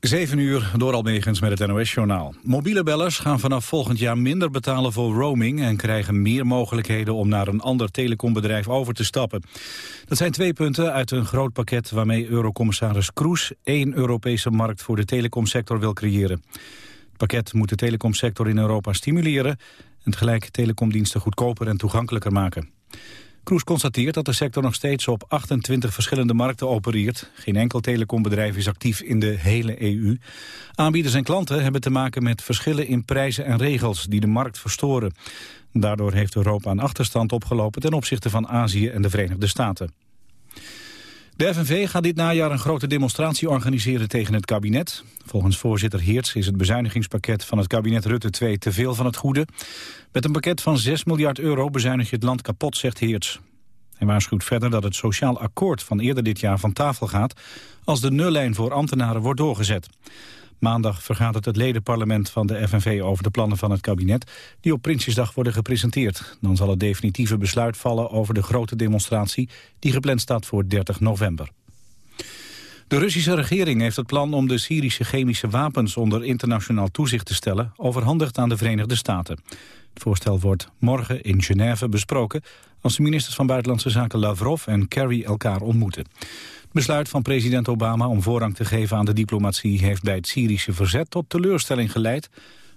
7 uur door Almegens met het NOS-journaal. Mobiele bellers gaan vanaf volgend jaar minder betalen voor roaming... en krijgen meer mogelijkheden om naar een ander telecombedrijf over te stappen. Dat zijn twee punten uit een groot pakket waarmee Eurocommissaris Kroes... één Europese markt voor de telecomsector wil creëren. Het pakket moet de telecomsector in Europa stimuleren... en tegelijk telecomdiensten goedkoper en toegankelijker maken. Kroes constateert dat de sector nog steeds op 28 verschillende markten opereert. Geen enkel telecombedrijf is actief in de hele EU. Aanbieders en klanten hebben te maken met verschillen in prijzen en regels die de markt verstoren. Daardoor heeft Europa een achterstand opgelopen ten opzichte van Azië en de Verenigde Staten. De FNV gaat dit najaar een grote demonstratie organiseren tegen het kabinet. Volgens voorzitter Heerts is het bezuinigingspakket van het kabinet Rutte 2 te veel van het goede. Met een pakket van 6 miljard euro bezuinig je het land kapot, zegt Heerts. Hij waarschuwt verder dat het sociaal akkoord van eerder dit jaar van tafel gaat... als de nullijn voor ambtenaren wordt doorgezet. Maandag vergaat het ledenparlement van de FNV over de plannen van het kabinet... die op Prinsjesdag worden gepresenteerd. Dan zal het definitieve besluit vallen over de grote demonstratie... die gepland staat voor 30 november. De Russische regering heeft het plan om de Syrische chemische wapens onder internationaal toezicht te stellen overhandigd aan de Verenigde Staten. Het voorstel wordt morgen in Genève besproken als de ministers van Buitenlandse Zaken Lavrov en Kerry elkaar ontmoeten. Besluit van president Obama om voorrang te geven aan de diplomatie heeft bij het Syrische verzet tot teleurstelling geleid.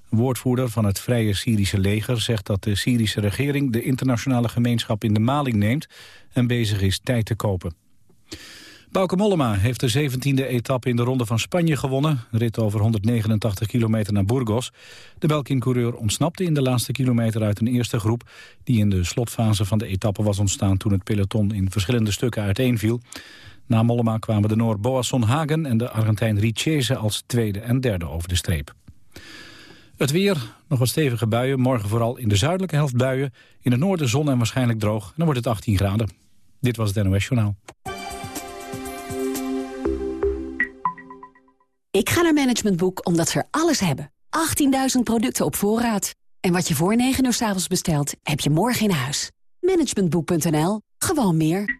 Woordvoerder van het Vrije Syrische leger zegt dat de Syrische regering de internationale gemeenschap in de maling neemt en bezig is tijd te kopen. Bauke Mollema heeft de 17e etappe in de Ronde van Spanje gewonnen. Rit over 189 kilometer naar Burgos. De Belkin-coureur ontsnapte in de laatste kilometer uit een eerste groep... die in de slotfase van de etappe was ontstaan... toen het peloton in verschillende stukken uiteenviel. Na Mollema kwamen de Noor Boasson Hagen en de Argentijn Richese... als tweede en derde over de streep. Het weer, nog wat stevige buien. Morgen vooral in de zuidelijke helft buien. In het noorden zon en waarschijnlijk droog. Dan wordt het 18 graden. Dit was het NOS Journaal. Ik ga naar Management Boek omdat ze er alles hebben. 18.000 producten op voorraad. En wat je voor 9 uur s avonds bestelt, heb je morgen in huis. Managementboek.nl. Gewoon meer.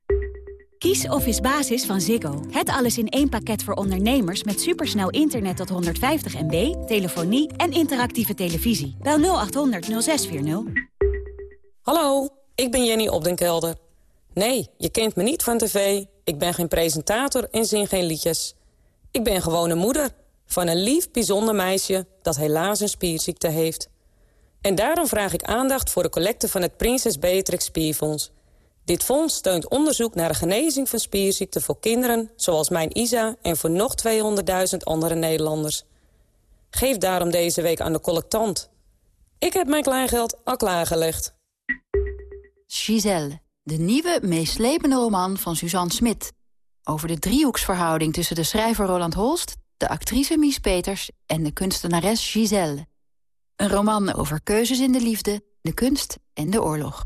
Kies Office Basis van Ziggo. Het alles in één pakket voor ondernemers met supersnel internet tot 150 MB, telefonie en interactieve televisie. Bel 0800 0640. Hallo, ik ben Jenny Opdenkelder. Nee, je kent me niet van tv. Ik ben geen presentator en zing geen liedjes. Ik ben gewoon moeder van een lief, bijzonder meisje... dat helaas een spierziekte heeft. En daarom vraag ik aandacht voor de collecte van het Prinses Beatrix Spierfonds... Dit fonds steunt onderzoek naar de genezing van spierziekten voor kinderen... zoals mijn Isa en voor nog 200.000 andere Nederlanders. Geef daarom deze week aan de collectant. Ik heb mijn kleingeld al klaargelegd. Giselle, de nieuwe, meeslepende roman van Suzanne Smit. Over de driehoeksverhouding tussen de schrijver Roland Holst... de actrice Mies Peters en de kunstenares Giselle. Een roman over keuzes in de liefde, de kunst en de oorlog.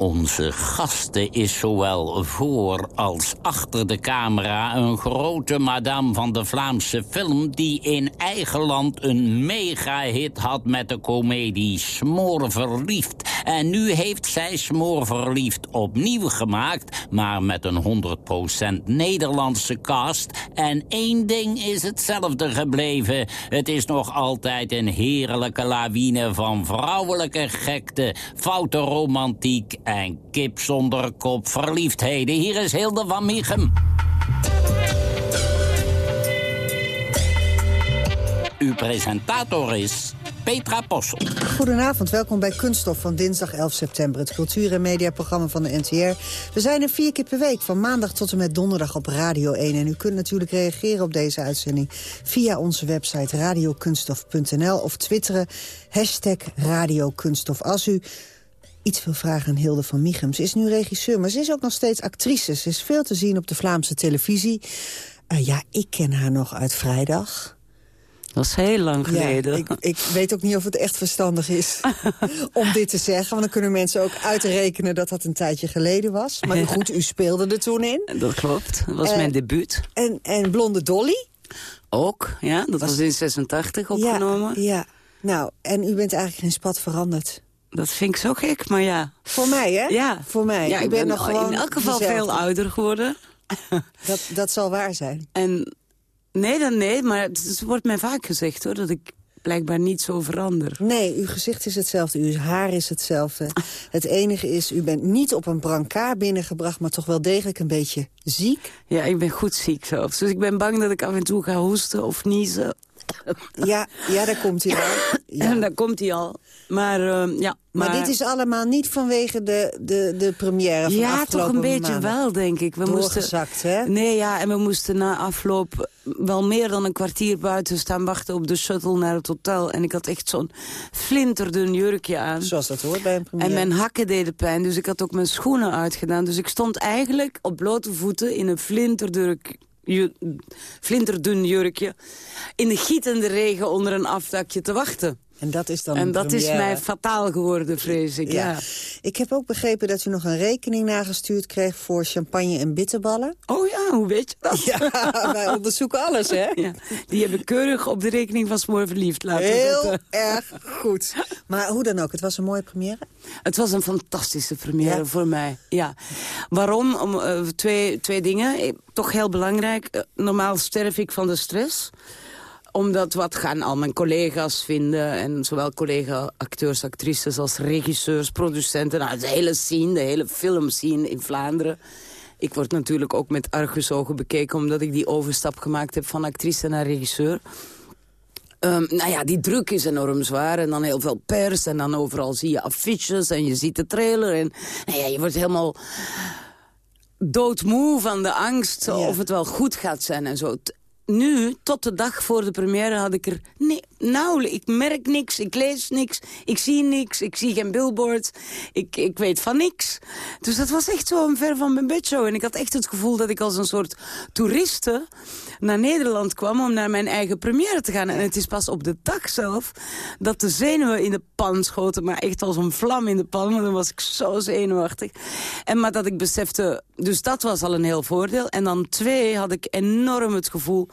Onze gasten is zowel voor als achter de camera... een grote madame van de Vlaamse film... die in eigen land een mega-hit had met de komedie Smoor Verliefd. En nu heeft zij Smoorverliefd opnieuw gemaakt... maar met een 100% Nederlandse cast. En één ding is hetzelfde gebleven. Het is nog altijd een heerlijke lawine van vrouwelijke gekte... foute romantiek en kip zonder kop verliefdheden. Hier is Hilde van Michem. Uw presentator is Petra Possel. Goedenavond, welkom bij Kunststof van dinsdag 11 september... het cultuur- en mediaprogramma van de NTR. We zijn er vier keer per week, van maandag tot en met donderdag op Radio 1. En u kunt natuurlijk reageren op deze uitzending... via onze website radiokunststof.nl of twitteren... hashtag radiokunststof. Als u iets wil vragen aan Hilde van Michem. Ze is nu regisseur, maar ze is ook nog steeds actrice. Ze is veel te zien op de Vlaamse televisie. Uh, ja, ik ken haar nog uit Vrijdag... Dat is heel lang geleden. Ja, ik, ik, weet ook niet of het echt verstandig is om dit te zeggen. Want dan kunnen mensen ook uitrekenen dat dat een tijdje geleden was. Maar goed, u speelde er toen in. Dat klopt. Dat was En- mijn debuut. En, en Blonde Dolly. Ook, ja. Dat was, in 86 opgenomen. Ja, ja. Nou, en u bent eigenlijk geen spat veranderd. Dat vind ik zo gek, maar ja. Voor mij, hè? Ja. Voor mij. Ja, ik bent ben nog gewoon in elk geval dezelfde. veel ouder geworden. Dat, dat zal waar zijn. En nee, dan nee, maar het, het wordt mij vaak gezegd hoor, dat ik blijkbaar niet zo verander. Nee, uw gezicht is hetzelfde, uw haar is hetzelfde. Het enige is, u bent niet op een brancard binnengebracht... maar toch wel degelijk een beetje ziek. Ja, ik ben goed ziek zelfs. Dus ik ben bang dat ik af en toe ga hoesten of niezen. Ja, ja daar komt hij al. Ja. Daar komt hij al. Maar uh, ja. Maar, dit is allemaal niet vanwege de, de, de première van Ja, toch een beetje wel, denk ik. We Doorgezakt, moesten, hè? Nee, ja, en we moesten na afloop wel meer dan een kwartier buiten staan wachten op de shuttle naar het hotel. En ik had echt zo'n flinterdun jurkje aan. Zoals dat hoort bij een première. En mijn hakken deden pijn, dus ik had ook mijn schoenen uitgedaan. Dus ik stond eigenlijk op blote voeten in een flinterdurk flinterdun jurkje... in de gietende regen onder een afdakje te wachten. En dat is dan En dat is mij fataal geworden, vrees ik. Ja. Ik heb ook begrepen dat u nog een rekening nagestuurd kreeg... voor champagne en bitterballen. Oh ja, hoe weet je dat? Ja, wij onderzoeken alles, hè? Ja, die heb ik keurig op de rekening van Smoor Verliefd laten Heel zetten. erg goed. Maar hoe dan ook, het was een mooie première. Het was een fantastische première Ja. voor mij. Ja. Waarom? Om, eh, twee, twee dingen. Toch heel belangrijk. Eh, normaal sterf ik van de stress omdat wat gaan al mijn collega's vinden... en zowel collega-acteurs, actrices als regisseurs, producenten... Nou, de hele scene, de hele filmscene in Vlaanderen. Ik word natuurlijk ook met argusogen bekeken... omdat ik die overstap gemaakt heb van actrice naar regisseur. Ehm, nou ja, die druk is enorm zwaar. En dan heel veel pers. En dan overal zie je affiches. En je ziet de trailer. En nou ja, je wordt helemaal doodmoe van de angst. Of het wel goed gaat zijn en zo. Nu, tot de dag voor de première, had ik er... Nee, nauwelijks. Ik merk niks, ik lees niks, ik zie niks, ik zie geen billboard. Ik, ik weet van niks. Dus dat was echt zo een ver van mijn bedshow. En ik had echt het gevoel dat ik als een soort toeriste naar Nederland kwam... om naar mijn eigen première te gaan. En het is pas op de dag zelf dat de zenuwen in de pan schoten. Maar echt als een vlam in de pan, want dan was ik zo zenuwachtig. En maar dat ik besefte... Dus dat was al een heel voordeel. En dan twee had ik enorm het gevoel...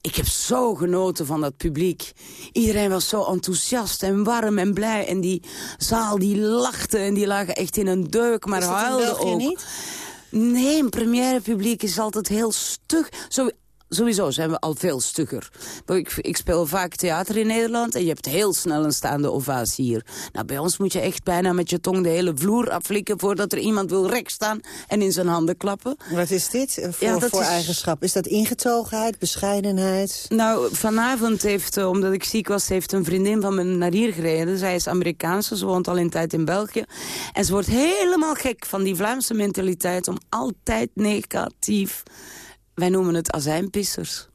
Ik heb zo genoten van dat publiek. Iedereen was zo enthousiast en warm en blij. En die zaal die lachte en die lagen echt in een deuk, maar België ook. niet? Nee, een première publiek is altijd heel stug. Zo, sowieso zijn we al veel stugger. Ik, ik speel vaak theater in Nederland en je hebt heel snel een staande ovatie hier. Nou, bij ons moet je echt bijna met je tong de hele vloer aflikken... voordat er iemand wil recht staan en in zijn handen klappen. Wat is dit voor, Ja, voor is- eigenschap? Is dat ingetogenheid, bescheidenheid? Nou, vanavond heeft, eh, omdat ik ziek was, heeft een vriendin van me naar hier gereden. Zij is Amerikaanse, ze woont al een tijd in België. En ze wordt helemaal gek van die Vlaamse mentaliteit om altijd negatief... Wij noemen het azijnpissers.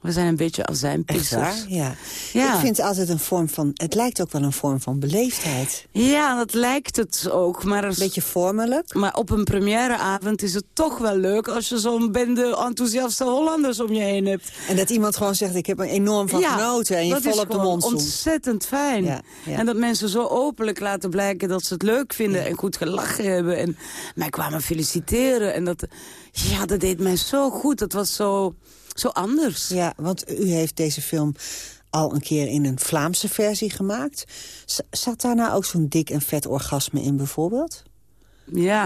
We zijn een beetje azijnpissers. Ja. Ja. Ik vind het altijd een vorm van... Het lijkt ook wel een vorm van beleefdheid. Ja, dat lijkt het ook. Maar, er- Beetje vormelijk. maar op een premièreavond is het toch wel leuk... als je zo'n bende enthousiaste Hollanders om je heen hebt. En dat iemand gewoon zegt, ik heb er enorm van genoten. En je dat vol is op de mond zoent. ontzettend fijn. Ja. En dat mensen zo openlijk laten blijken dat ze het leuk vinden... en goed gelachen hebben. En mij kwamen feliciteren. En dat, ja, dat deed mij zo goed. Dat was zo, zo anders. Ja, want u heeft deze film al een keer in een Vlaamse versie gemaakt. Z zat daar nou ook zo'n dik en vet orgasme in bijvoorbeeld? Ja.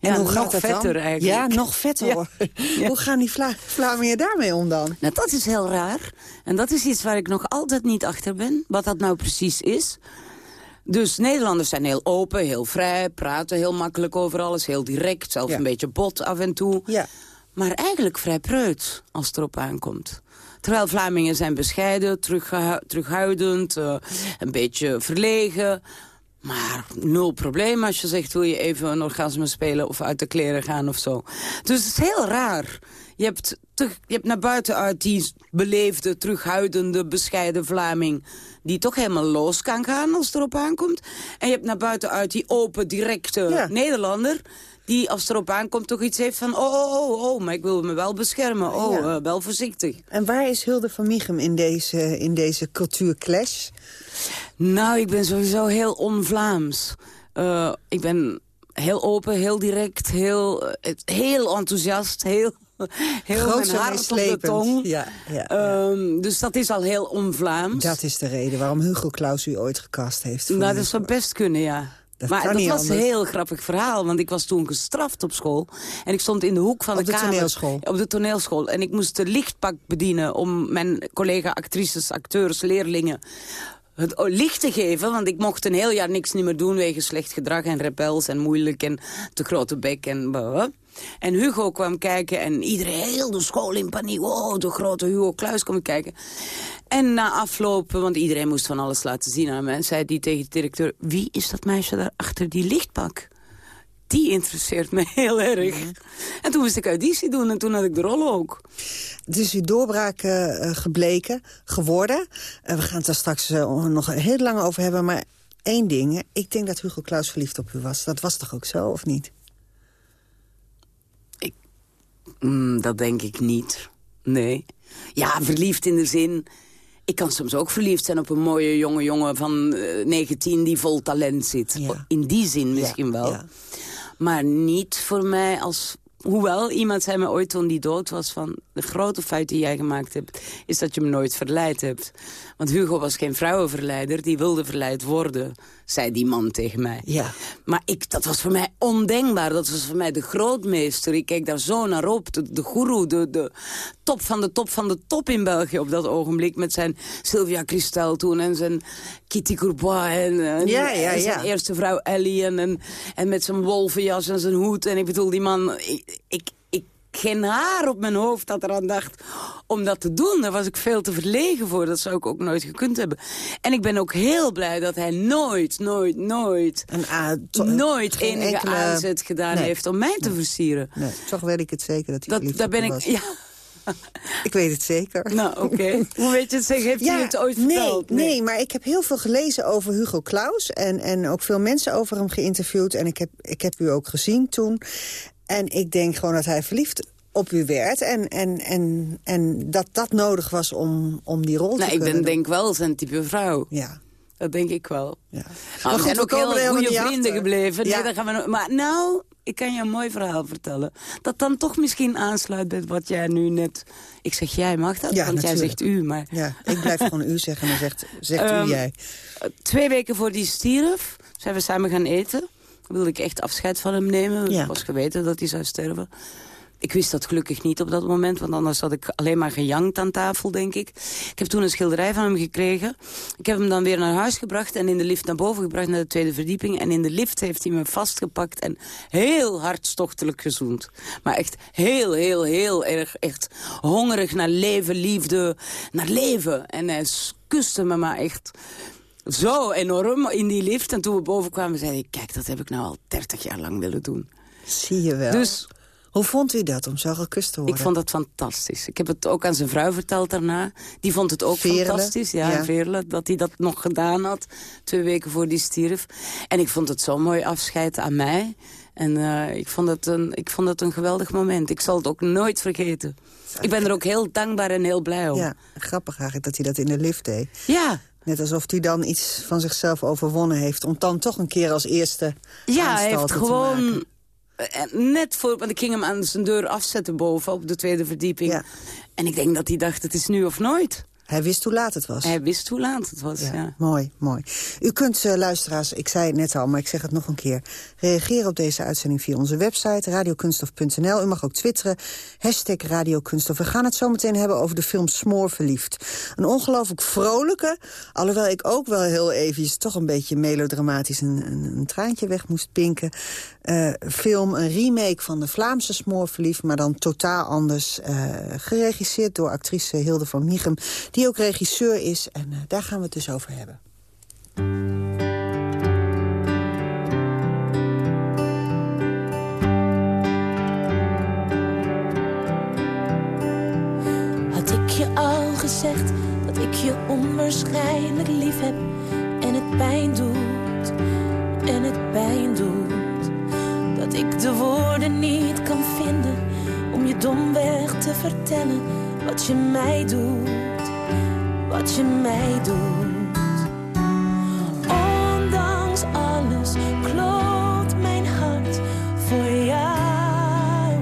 En Ja, hoe nog gaat dat vetter dan? eigenlijk. Ja, nog vetter Ja. hoor. Ja. Hoe gaan die Vla Vlamingen daarmee om dan? Nou, dat is heel raar. En dat is iets waar ik nog altijd niet achter ben. Wat dat nou precies is. Dus Nederlanders zijn heel open, heel vrij, praten heel makkelijk over alles, heel direct, zelfs een beetje bot af en toe. Ja. Maar eigenlijk vrij preut als het erop aankomt. Terwijl Vlamingen zijn bescheiden, terughoudend, eh, een beetje verlegen. Maar nul probleem als je zegt, wil je even een orgasme spelen of uit de kleren gaan of zo. Dus het is heel raar. Je hebt, te- je hebt naar buiten uit die beleefde, terughoudende, bescheiden Vlaming... die toch helemaal los kan gaan als het erop aankomt. En je hebt naar buiten uit die open, directe Ja. Nederlander... die als het erop aankomt toch iets heeft van... oh, oh, oh, oh, maar ik wil me wel beschermen. Oh, Ja. eh, wel voorzichtig. En waar is Hilde van Michum in deze, in deze cultuurclash? Nou, ik ben sowieso heel on-Vlaams. Eh, ik ben heel open, heel direct, heel, eh, heel enthousiast, heel, heel Groots mijn hart op de tong. Ja, ja, Ehm, dus dat is al heel on-Vlaams. Dat is de reden waarom Hugo Claus u ooit gecast heeft. Nou, dat zou best kunnen, ja. Dat maar dat was anders. een heel grappig verhaal, want ik was toen gestraft op school. En ik stond in de hoek van Op de kamer. toneelschool? Op de toneelschool. En ik moest de lichtpak bedienen om mijn collega-actrices, acteurs, leerlingen het licht te geven. Want ik mocht een heel jaar niks niet meer doen wegens slecht gedrag en rebels en moeilijk en te grote bek en. En Hugo kwam kijken en iedereen, heel de school in paniek. Oh, de grote Hugo Kluis kwam kijken. En na aflopen, want iedereen moest van alles laten zien aan mij... zei die tegen de directeur, wie is dat meisje daar achter die lichtpak? Die interesseert me heel erg. En toen moest ik auditie doen en toen had ik de rol ook. Het is uw doorbraak eh, gebleken, geworden. Eh, we gaan het daar straks eh, nog heel lang over hebben. Maar één ding, ik denk dat Hugo Claus verliefd op u was. Dat was toch ook zo, of niet? Mm, dat denk ik niet. Nee. Ja, verliefd in de zin... Ik kan soms ook verliefd zijn op een mooie jonge jongen van eh, 19 die vol talent zit. In die zin misschien wel. Maar niet voor mij als... Hoewel, iemand zei me ooit toen die dood was van... de grote fout die jij gemaakt hebt, is dat je me nooit verleid hebt. Want Hugo was geen vrouwenverleider, die wilde verleid worden... zei die man tegen mij. Ja. Maar ik, dat was voor mij ondenkbaar. Dat was voor mij de grootmeester. Ik keek daar zo naar op. De, de goeroe, de, de top van de top van de top in België op dat ogenblik. Met zijn Sylvia Christel toen en zijn Kitty Courbois. En, en- Ja, ja, en zijn eerste vrouw Ellie. En, en, en met zijn wolvenjas en zijn hoed. En ik bedoel, die man... Ik, geen haar op mijn hoofd dat eraan dacht om dat te doen. Daar was ik veel te verlegen voor. Dat zou ik ook nooit gekund hebben. En ik ben ook heel blij dat hij nooit, nooit, nooit... nooit geen enige enkele- aanzet gedaan Nee. heeft om mij te versieren. Nee, toch weet ik het zeker dat hij Dat, daar ben u ik... was. Ja, Ik weet het zeker. nou, oké. Hoe weet je het zeggen? Heeft Ja, hij het ooit nee, verteld? Nee. maar ik heb heel veel gelezen over Hugo Claus. En, en ook veel mensen over hem geïnterviewd. En ik heb, ik heb u ook gezien toen. En ik denk gewoon dat hij verliefd op u werd. En, en, en, en dat dat nodig was om, om die rol te Nou, ik kunnen ben doen. denk wel zijn type vrouw. Ja. Dat denk ik wel. Ja. Maar Maar we goed, zijn ook heel goede vrienden achter. gebleven. Ja. Nee, daar gaan we maar nou, ik kan je een mooi verhaal vertellen. Dat dan toch misschien aansluit bij wat jij nu net... Ik zeg jij, mag dat? Ja, Want jij zegt u, maar... Ja, ik blijf gewoon u zeggen en dan zegt, zegt u Ehm, jij. Twee weken voor die stierf zijn we samen gaan eten. Wilde ik echt afscheid van hem nemen. Ja. Ik was geweten dat hij zou sterven. Ik wist dat gelukkig niet op dat moment, want anders had ik alleen maar gejankt aan tafel, denk ik. Ik heb toen een schilderij van hem gekregen. Ik heb hem dan weer naar huis gebracht en in de lift naar boven gebracht, naar de tweede verdieping. En in de lift heeft hij me vastgepakt en heel hartstochtelijk gezoend. Maar echt heel, heel, heel erg, echt hongerig naar leven, liefde, naar leven. En hij kuste me maar echt zo enorm in die lift. En toen we boven kwamen, zei ik, kijk, dat heb ik nou al 30 jaar lang willen doen. Zie je wel. Dus Hoe vond u dat om zo gekust te worden? ik vond dat fantastisch. Ik heb het ook aan zijn vrouw verteld daarna. Die vond het ook Veerle, fantastisch. Ja, ja. Veerle, dat hij dat nog gedaan had. Twee weken voor die stierf. En ik vond het zo'n mooi afscheid aan mij. En eh, ik, vond het een, ik vond het een geweldig moment. Ik zal het ook nooit vergeten. Ik ben er ook heel dankbaar en heel blij om. Ja, grappig eigenlijk dat hij dat in de lift deed. Ja. Net alsof hij dan iets van zichzelf overwonnen heeft... om dan toch een keer als eerste Ja, hij heeft gewoon... maken. eh, Net voor, want ik ging hem aan zijn deur afzetten boven op de tweede verdieping. En ik denk dat hij dacht, het is nu of nooit. Hij wist hoe laat het was. Hij wist hoe laat het was, ja. Mooi, mooi. U kunt, uh, luisteraars, ik zei het net al, maar ik zeg het nog een keer... reageren op deze uitzending via onze website, radiokunstof.nl. U mag ook twitteren, hashtag radiokunstof. We gaan het zo meteen hebben over de film Smoor Verliefd. Een ongelooflijk vrolijke, alhoewel ik ook wel heel eventjes... toch een beetje melodramatisch een, een, een traantje weg moest pinken. Uh, film, een remake van de Vlaamse Smoor Verliefd... maar dan totaal anders, uh, geregisseerd door actrice Hilde van Miegem die ook regisseur is. En uh, daar gaan we het dus over hebben. Had ik je al gezegd dat ik je onwaarschijnlijk lief heb en het pijn doet, en het pijn doet. Dat ik de woorden niet kan vinden om je domweg te vertellen wat je mij doet wat je mij doet. Ondanks alles klopt mijn hart voor jou.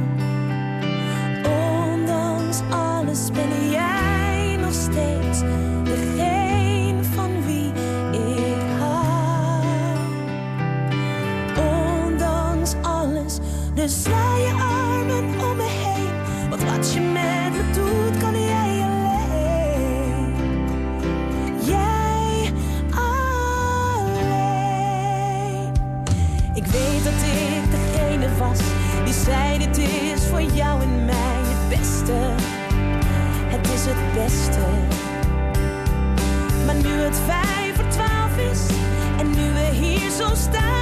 Ondanks alles ben jij nog steeds degene van wie ik hou. Ondanks alles, dus Beste. Maar nu het vijf voor twaalf is en nu we hier zo staan,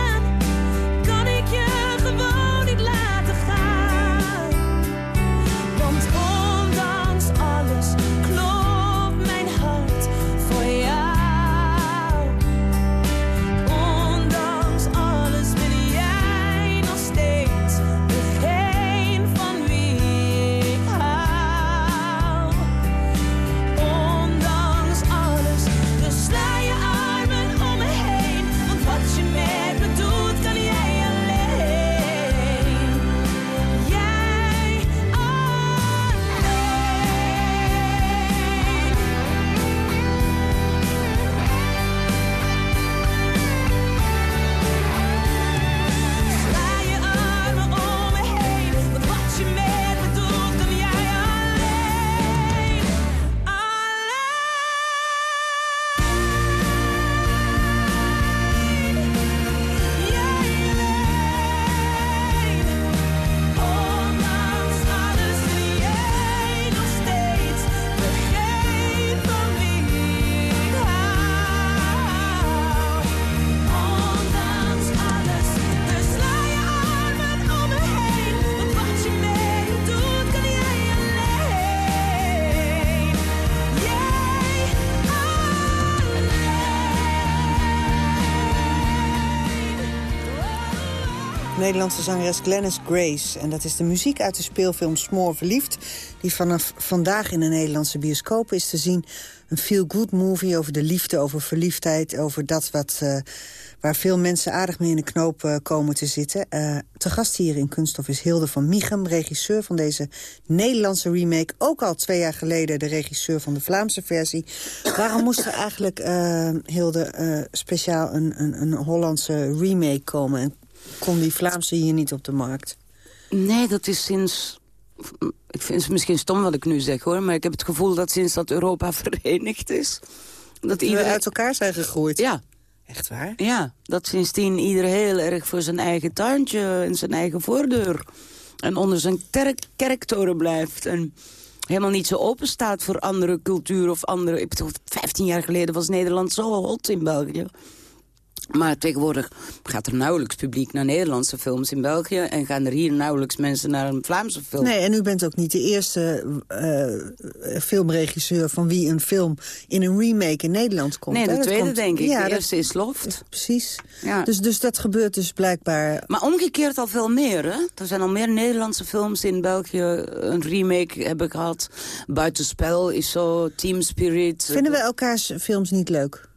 Nederlandse zangeres Glennis Grace. En dat is de muziek uit de speelfilm Smoor Verliefd... die vanaf vandaag in de Nederlandse bioscoop is te zien. Een feel-good movie over de liefde, over verliefdheid... over dat wat, eh, waar veel mensen aardig mee in de knoop eh, komen te zitten. Eh, te gast hier in Kunststof is Hilde van Miegem... regisseur van deze Nederlandse remake. Ook al twee jaar geleden de regisseur van de Vlaamse versie. Waarom moest er eigenlijk, Hilde, speciaal een, een, een Hollandse remake komen... En kon die Vlaamse hier niet op de markt? Nee, dat is sinds... Ik vind het misschien stom wat ik nu zeg, hoor. Maar ik heb het gevoel dat sinds dat Europa verenigd is... Dat, we uit elkaar zijn gegroeid. Ja. Echt waar? Ja, dat sindsdien ieder heel erg voor zijn eigen tuintje... en zijn eigen voordeur. En onder zijn kerk kerktoren blijft. En helemaal niet zo open staat voor andere cultuur of andere... Ik bedoel, 15 jaar geleden was Nederland zo hot in België. Maar tegenwoordig gaat er nauwelijks publiek naar Nederlandse films in België... en gaan er hier nauwelijks mensen naar een Vlaamse film. Nee, en u bent ook niet de eerste uh, filmregisseur... van wie een film in een remake in Nederland komt. Nee, de hè? tweede komt, denk ik. Ja, de eerste is Loft. Precies. Ja. Dus, dus dat gebeurt dus blijkbaar... Maar omgekeerd al veel meer, hè? Er zijn al meer Nederlandse films in België een remake hebben gehad. Buitenspel is zo, Team Spirit. Vinden we elkaars films niet leuk?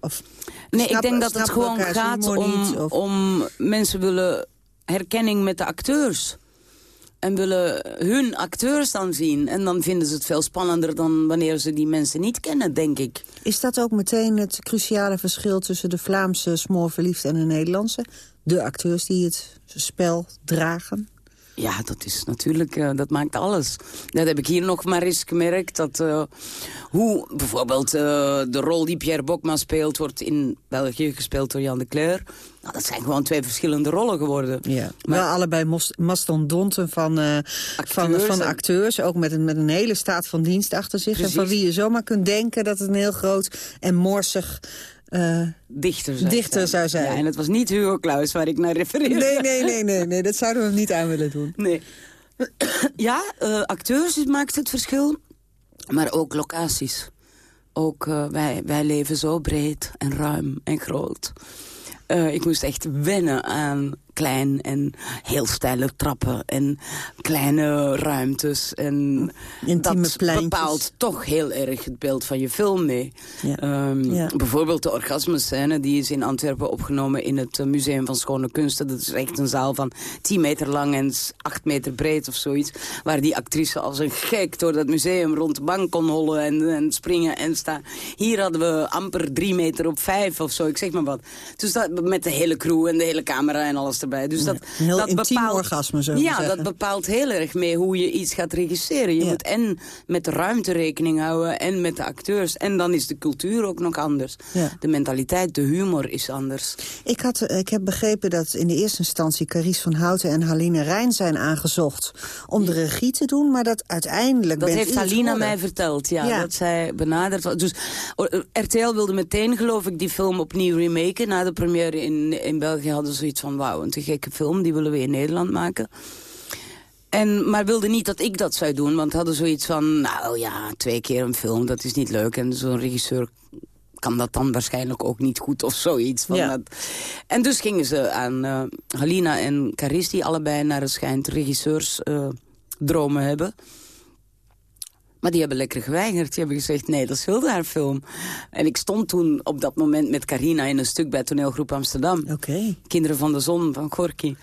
Of nee, snap, ik denk dat het gewoon gaat om, niet, om mensen willen herkenning met de acteurs. En willen hun acteurs dan zien. En dan vinden ze het veel spannender dan wanneer ze die mensen niet kennen, denk ik. Is dat ook meteen het cruciale verschil tussen de Vlaamse smoorverliefd en de Nederlandse? De acteurs die het spel dragen? Ja, dat is natuurlijk, uh, dat maakt alles. Dat heb ik hier nog maar eens gemerkt. Dat, uh, hoe bijvoorbeeld uh, de rol die Pierre Bokma speelt... wordt in België gespeeld door Jan de Cler. Nou, dat zijn gewoon twee verschillende rollen geworden. Ja, maar wel allebei mastodonten van, acteurs, van, van acteurs. Ook met een, met een hele staat van dienst achter zich. En van wie je zomaar kunt denken dat het een heel groot en morsig uh, dichter, zou, dichter zijn. zou zijn. Ja, en het was niet Hugo Claus waar ik naar refereerde. Nee, nee, nee, nee, nee dat zouden we niet aan willen doen. Nee. ja, uh, acteurs maakt het verschil, maar ook locaties. Ook uh, wij, wij leven zo breed en ruim en groot. ik moest echt wennen aan klein en heel steile trappen en kleine ruimtes. En Intieme dat pleintjes. bepaalt toch heel erg het beeld van je film mee. Ja. Um, ja. Bijvoorbeeld de orgasmescène, die is in Antwerpen opgenomen in het eh, Museum van Schone Kunsten. Dat is echt een zaal van 10 meter lang en 8 meter breed of zoiets. Waar die actrice als een gek door dat museum rond de bank kon hollen en, en springen en staan. Hier hadden we amper 3 meter op 5 of zo, ik zeg maar wat. Dus dat, met de hele crew en de hele camera en alles erbij. Dus dat, een heel dat bepaalt, orgasme, zo Ja, dat bepaalt heel erg mee hoe je iets gaat regisseren. Je Ja. moet en met de ruimte rekening houden en met de acteurs. En dan is de cultuur ook nog anders. Ja. De mentaliteit, de humor is anders. Ik, had, eh, ik heb begrepen dat in de eerste instantie Carice van Houten en Haline Rijn zijn aangezocht om de regie te doen, maar dat uiteindelijk Dat heeft u het Alina geworden. mij verteld, ja. Dat zij benaderd was. Dus oh, RTL wilde meteen, geloof ik, die film opnieuw remaken. Na de première in, in België hadden ze zoiets van... wauw, te gekke film, die willen we in Nederland maken. En, maar wilde niet dat ik dat zou doen, want hadden zoiets van... nou ja, twee keer een film, dat is niet leuk. En zo'n regisseur kan dat dan waarschijnlijk ook niet goed of zoiets. Van Ja. dat. En dus gingen ze aan eh, Halina en Caris, die allebei naar het schijnt regisseursdromen dromen hebben... Maar die hebben lekker geweigerd. Die hebben gezegd, nee, dat is heel haar film. En ik stond toen op dat moment met Carina in een stuk bij toneelgroep Amsterdam. Oké. Kinderen van de Zon van Gorky.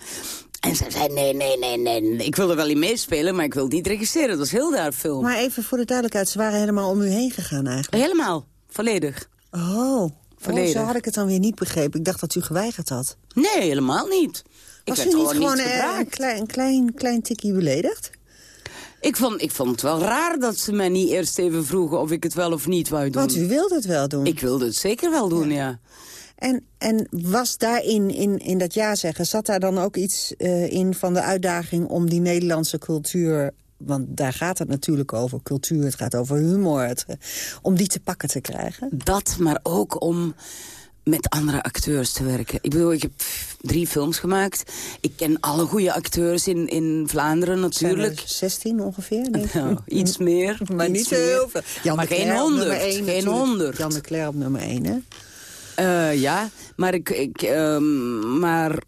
En zij zei, nee, nee, nee, nee. Ik wil er wel in meespelen, maar ik wil niet regisseren. Dat is heel haar film. Maar even voor de duidelijkheid, ze waren helemaal om u heen gegaan eigenlijk. Helemaal, volledig. Oh, oh Volledig. zo had ik het dan weer niet begrepen. Ik dacht dat u geweigerd had. Nee, helemaal niet. Was u niet gewoon gewoon niet eh, gevraagd. een klein, klein, klein tikje beledigd? Ik vond, ik vond het wel raar dat ze mij niet eerst even vroegen of ik het wel of niet wou doen. Want u wilde het wel doen. Ik wilde het zeker wel doen, ja. En, en was daarin, in, in dat ja zeggen, zat daar dan ook iets eh, in van de uitdaging om die Nederlandse cultuur... want daar gaat het natuurlijk over, cultuur, het gaat over humor... Het, eh, om die te pakken te krijgen? Dat, maar ook om met andere acteurs te werken. Ik bedoel, ik heb drie films gemaakt. Ik ken alle goede acteurs in, in Vlaanderen natuurlijk. Zijn er 16 ongeveer, denk ik? Nou, iets meer. Maar iets niet zo heel veel. Jan maar geen honderd. geen honderd. Jan de Cler op nummer 1, hè? Eh, ja, maar ik... ik ehm, maar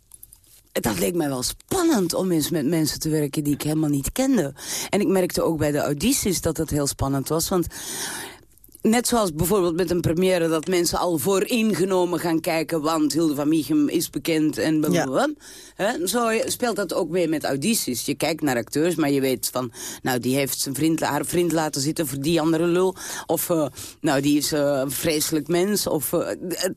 dat leek mij wel spannend om eens met mensen te werken die ik helemaal niet kende. En ik merkte ook bij de audities dat het heel spannend was. Want net zoals bijvoorbeeld met een première... dat mensen al vooringenomen gaan kijken... want Hilde van Miechem is bekend en blablabla. Zo speelt dat ook mee met audities. Je kijkt naar acteurs, maar je weet van... nou, die heeft zijn vriend, haar vriend laten zitten voor die andere lul. Of, eh, nou, die is eh, een vreselijk mens. Of... eh,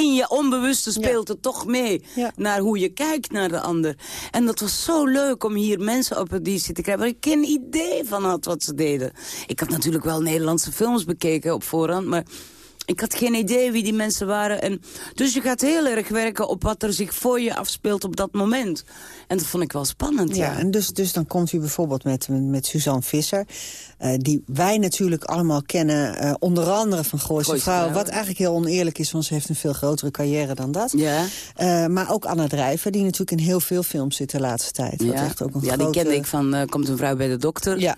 in je onbewuste speelt het toch mee naar hoe je kijkt naar de ander. En dat was zo leuk om hier mensen op auditie te krijgen... waar ik geen idee van had wat ze deden. Ik had natuurlijk wel Nederlandse films bekeken op voorhand... maar ik had geen idee wie die mensen waren. En dus je gaat heel erg werken op wat er zich voor je afspeelt op dat moment. En dat vond ik wel spannend, ja. Ja, en dus, dus dan komt u bijvoorbeeld met, met Suzanne Visser... eh, die wij natuurlijk allemaal kennen, eh, onder andere van Gooise Vrouwen... Vrouwen. wat eigenlijk heel oneerlijk is, want ze heeft een veel grotere carrière dan dat. Ja. Eh, maar ook Anna Drijver, die natuurlijk in heel veel films zit de laatste tijd. Wat Ja, echt ook een ja die kende ik van Komt een vrouw bij de dokter. Ja.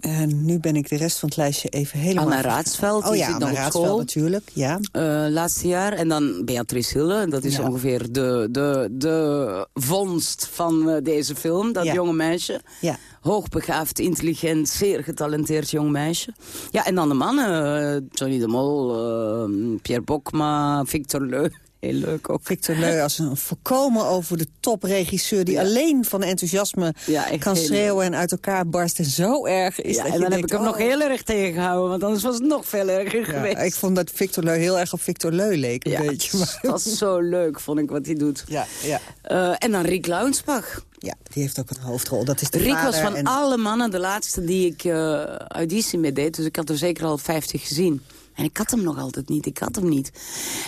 En nu ben ik de rest van het lijstje even helemaal... Anna Raadsveld, Oh die ja, zit Anna Raadsveld natuurlijk, ja. Uh, laatste jaar. En dan Beatrice Hille. Dat is Ja. ongeveer de, de, de vondst van uh, deze film. Dat Ja. jonge meisje. Ja. Hoogbegaafd, intelligent, zeer getalenteerd jong meisje. Ja, en dan de mannen. Johnny de Mol, Pierre Bokma, Victor Leu. Heel leuk ook. Victor Leu als een volkomen over de top regisseur... die alleen van enthousiasme kan schreeuwen en uit elkaar barst. En zo erg is ja, dat en dan heb ik hem oh. nog heel erg tegengehouden. Want anders was het nog veel erger Ja, geweest. ik vond dat Victor Leu heel erg op Victor Leu leek, een beetje. Maar... dat was zo leuk, vond ik, wat hij doet. Ja, ja. Eh, en dan Riek Launsbach. Ja, die heeft ook een hoofdrol. Dat is de Riek was van en- alle mannen de laatste die ik eh, auditie mee deed. Dus ik had er zeker al 50 gezien. En ik had hem nog altijd niet, ik had hem niet.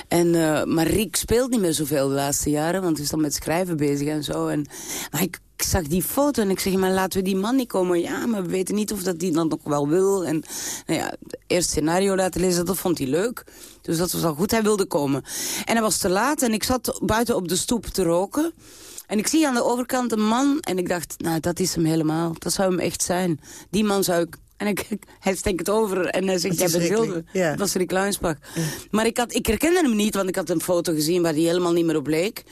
En, eh, maar Riek speelt niet meer zoveel de laatste jaren, want hij is dan met schrijven bezig en zo. En, maar ik, zag die foto en ik zeg, maar laten we die man niet komen. Ja, maar we weten niet of dat die dan nog wel wil. En nou ja, eerste scenario laten lezen, dat vond hij leuk. Dus dat was al goed, hij wilde komen. En hij was te laat en ik zat buiten op de stoep te roken. En ik zie aan de overkant een man en ik dacht, nou, dat is hem helemaal. Dat zou hem echt zijn. Die man zou ik... En ik, hij steekt het over en hij zegt, jij bent Hilde. ja. Dat was Rick Luinsbach. Maar ik, had, ik herkende hem niet, want ik had een foto gezien waar hij helemaal niet meer op leek.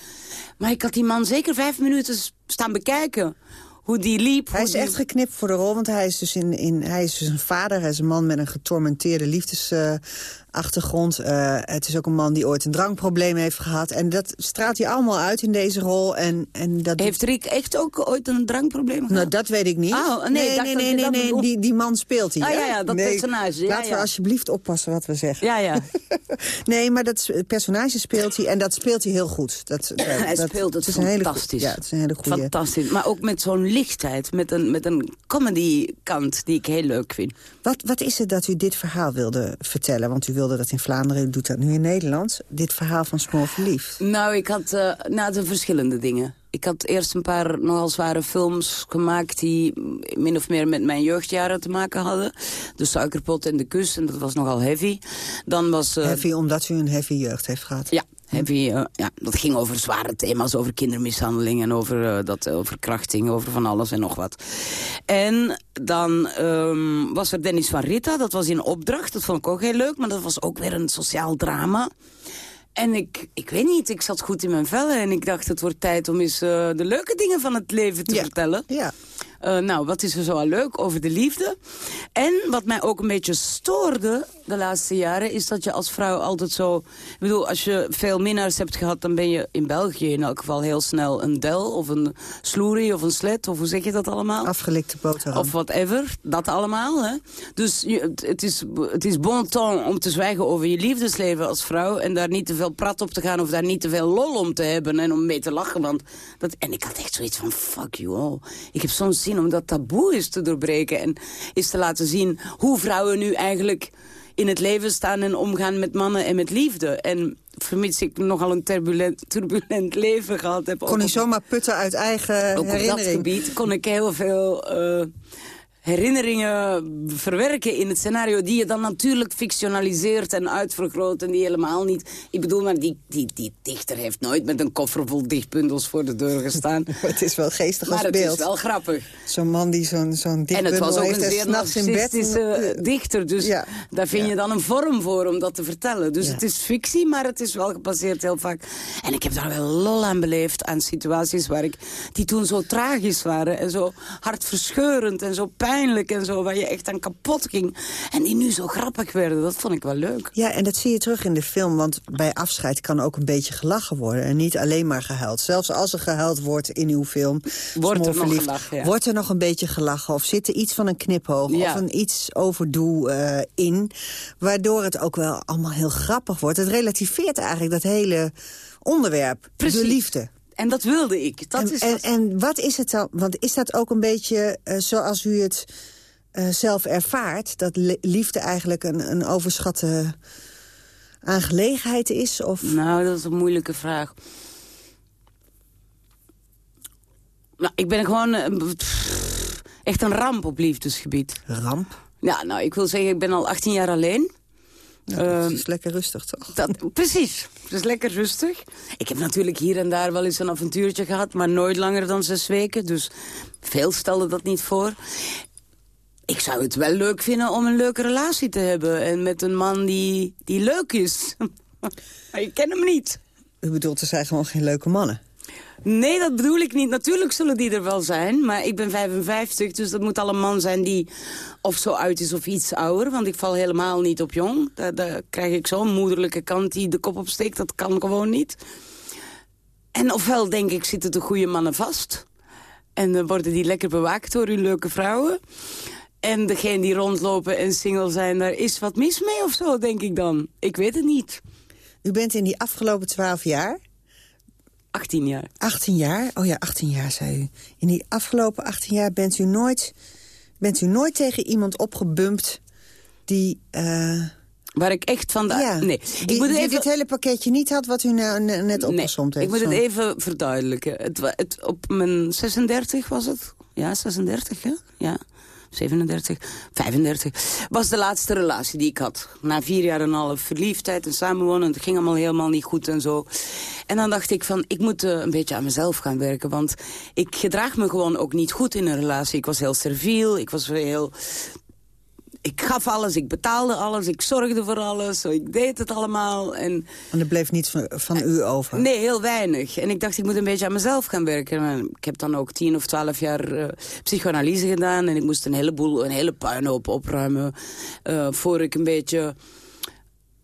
Maar ik had die man zeker vijf minuten staan bekijken. Hoe die liep. Hij is die- echt geknipt voor de rol, want hij is dus, in, in, hij is dus een vader. Hij is een man met een getormenteerde liefdesachtergrond. Eh, het is ook een man die ooit een drankprobleem heeft gehad. En dat straalt hij allemaal uit in deze rol. En, en dat Heeft Rick echt ook ooit een drankprobleem gehad? Nou, dat weet ik niet. Oh, nee, nee, nee, nee, die, die man speelt hier. Ah, hè? ja, ja, dat Nee, personage, ja, Laten we alsjeblieft oppassen wat we zeggen. Ja, ja. nee, maar dat personage speelt hij en dat speelt hij heel goed. Dat, dat, Hij dat- speelt het is fantastisch. ja, het is een hele goede. Fantastisch. Maar ook met zo'n lichtheid. Met een, met een comedy kant die ik heel leuk vind. Wat, wat is het dat u dit verhaal wilde vertellen? Want u wilde dat in Vlaanderen, u doet dat nu in Nederland. Dit verhaal van Smoor Verliefd. Nou, ik had eh nou, de verschillende dingen. Ik had eerst een paar nogal zware films gemaakt... die min of meer met mijn jeugdjaren te maken hadden. De Suikerpot en de Kus, en dat was nogal heavy. Dan was... eh, Heavy, omdat u een heavy jeugd heeft gehad. Ja, heavy, eh, ja, dat ging over zware thema's, over kindermishandeling en over, eh, dat, over krachting, over van alles en nog wat. En dan ehm, was er Dennis van Rita, dat was in opdracht, dat vond ik ook heel leuk, maar dat was ook weer een sociaal drama. En ik, ik weet niet, ik zat goed in mijn vellen en ik dacht het wordt tijd om eens eh, de leuke dingen van het leven te vertellen. Ja. Eh, nou, wat is er zo al leuk over de liefde? En wat mij ook een beetje stoorde de laatste jaren... is dat je als vrouw altijd zo... Ik bedoel, als je veel minnaars hebt gehad... dan ben je in België in elk geval heel snel een del... of een sloerie of een slet, of hoe zeg je dat allemaal? Afgelikte boterham. Of whatever, dat allemaal. Hè? Dus je, het, het is, het is bon ton om te zwijgen over je liefdesleven als vrouw... en daar niet te veel prat op te gaan of daar niet te veel lol om te hebben... en om mee te lachen. Want dat, en ik had echt zoiets van, fuck you all. Ik heb zo'n zin om dat taboe eens te doorbreken... en eens te laten zien hoe vrouwen nu eigenlijk in het leven staan... en omgaan met mannen en met liefde. En vermits ik nogal een turbulent, turbulent leven gehad heb... Kon op- zomaar putten uit eigen ook op dat herinnering? gebied kon ik heel veel eh, herinneringen verwerken in het scenario... die je dan natuurlijk fictionaliseert en uitvergroot en die helemaal niet... Ik bedoel, maar die, die, die dichter heeft nooit met een koffer vol dichtbundels voor de deur gestaan. het is wel geestig maar als het beeld. is wel grappig. Zo'n man die zo'n zo'n En het dichtbundel was ook heeft een en zeer narcistische dichter, dus Ja. daar vind je dan een vorm voor om dat te vertellen. Dus Ja. het is fictie, maar het is wel gebaseerd heel vaak. En ik heb daar wel lol aan beleefd, aan situaties waar ik, die toen zo tragisch waren... en zo hartverscheurend en zo pijnlijk en zo, waar je echt aan kapot ging. En die nu zo grappig werden, dat vond ik wel leuk. Ja, en dat zie je terug in de film, want bij afscheid kan ook een beetje gelachen worden. En niet alleen maar gehuild. Zelfs als er gehuild wordt in uw film, Wordt er nog gelachen, ja. wordt er nog een beetje gelachen. Of zit er iets van een knipoog Ja. of een iets overdoe eh, in. Waardoor het ook wel allemaal heel grappig wordt. Het relativeert eigenlijk dat hele onderwerp, Precies. de liefde. En dat wilde ik. Dat en, is en, wat- en wat is het dan? Want is dat ook een beetje eh, zoals u het eh, zelf ervaart? Dat li- liefde eigenlijk een, een overschatte aangelegenheid is? Of... Nou, dat is een moeilijke vraag. Nou, ik ben gewoon eh, pff, echt een ramp op liefdesgebied. Ramp? Ja, nou, ik wil zeggen, ik ben al 18 jaar alleen. Nou, Ehm, is lekker rustig, toch? Dat, precies, het is lekker rustig. Ik heb natuurlijk hier en daar wel eens een avontuurtje gehad... maar nooit langer dan zes weken, dus veel stelde dat niet voor. Ik zou het wel leuk vinden om een leuke relatie te hebben... en met een man die, die leuk is. maar ik ken hem niet. U bedoelt, er zijn gewoon geen leuke mannen? Nee, dat bedoel ik niet. Natuurlijk zullen die er wel zijn. Maar ik ben 55, dus dat moet al een man zijn die of zo oud is of iets ouder. Want ik val helemaal niet op jong. Daar, daar krijg ik zo'n moederlijke kant die de kop opsteekt. Dat kan gewoon niet. En ofwel denk ik, zitten de goede mannen vast. En dan worden die lekker bewaakt door hun leuke vrouwen. En degene die rondlopen en single zijn, daar is wat mis mee of zo, denk ik dan. Ik weet het niet. U bent in die afgelopen twaalf jaar... 18 jaar. 18 jaar? Oh ja, 18 jaar, zei u. In die afgelopen 18 jaar bent u nooit, bent u nooit tegen iemand opgebumpt die... Uh... Waar ik echt van... De, ja, nee. Die, ik moet even... dit hele pakketje niet had wat u nou net opgezomd nee, heeft. ik moet het even verduidelijken. Het, het, op mijn 36 was het. Ja, 36, hè? Ja. 37, 35, was de laatste relatie die ik had. Na vier jaar en een half verliefdheid en samenwonen, het ging allemaal helemaal niet goed en zo. En dan dacht ik van, ik moet uh, een beetje aan mezelf gaan werken, want ik gedraag me gewoon ook niet goed in een relatie. Ik was heel serviel, ik was heel ik gaf alles, ik betaalde alles, ik zorgde voor alles, ik deed het allemaal. En, en er bleef niets van, van u over? Nee, heel weinig. En ik dacht, ik moet een beetje aan mezelf gaan werken. Ik heb dan ook tien of twaalf jaar uh, psychoanalyse gedaan... en ik moest een heleboel, een hele puinhoop opruimen... Uh, voor ik een beetje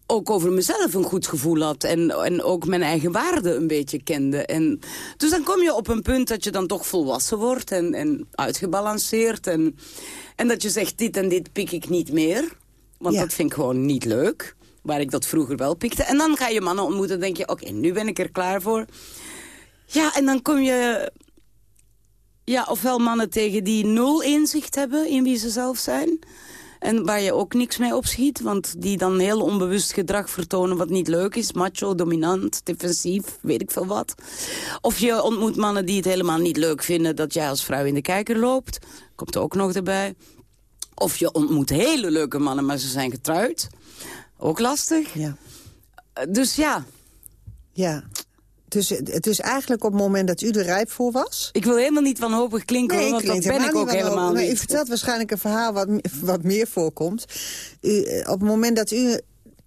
ook over mezelf een goed gevoel had. En, en ook mijn eigen waarde een beetje kende. En, dus dan kom je op een punt dat je dan toch volwassen wordt en, en uitgebalanceerd. En, en dat je zegt, dit en dit pik ik niet meer. Want dat vind ik gewoon niet leuk. Waar ik dat vroeger wel pikte. En dan ga je mannen ontmoeten en denk je, oké, nu ben ik er klaar voor. Ja, en dan kom je... Ja, ofwel mannen tegen die nul inzicht hebben in wie ze zelf zijn... En waar je ook niks mee opschiet. Want die dan heel onbewust gedrag vertonen wat niet leuk is. Macho, dominant, defensief, weet ik veel wat. Of je ontmoet mannen die het helemaal niet leuk vinden... dat jij als vrouw in de kijker loopt. Komt er ook nog erbij. Of je ontmoet hele leuke mannen, maar ze zijn getrouwd. Ook lastig. Ja. Dus ja. Ja. Dus het is eigenlijk op het moment dat u er rijp voor was? Ik wil helemaal niet wanhopig klinken, nee, want dat ben ik ook helemaal niet. u vertelt waarschijnlijk een verhaal wat, wat meer voorkomt. U, eh, op het moment dat u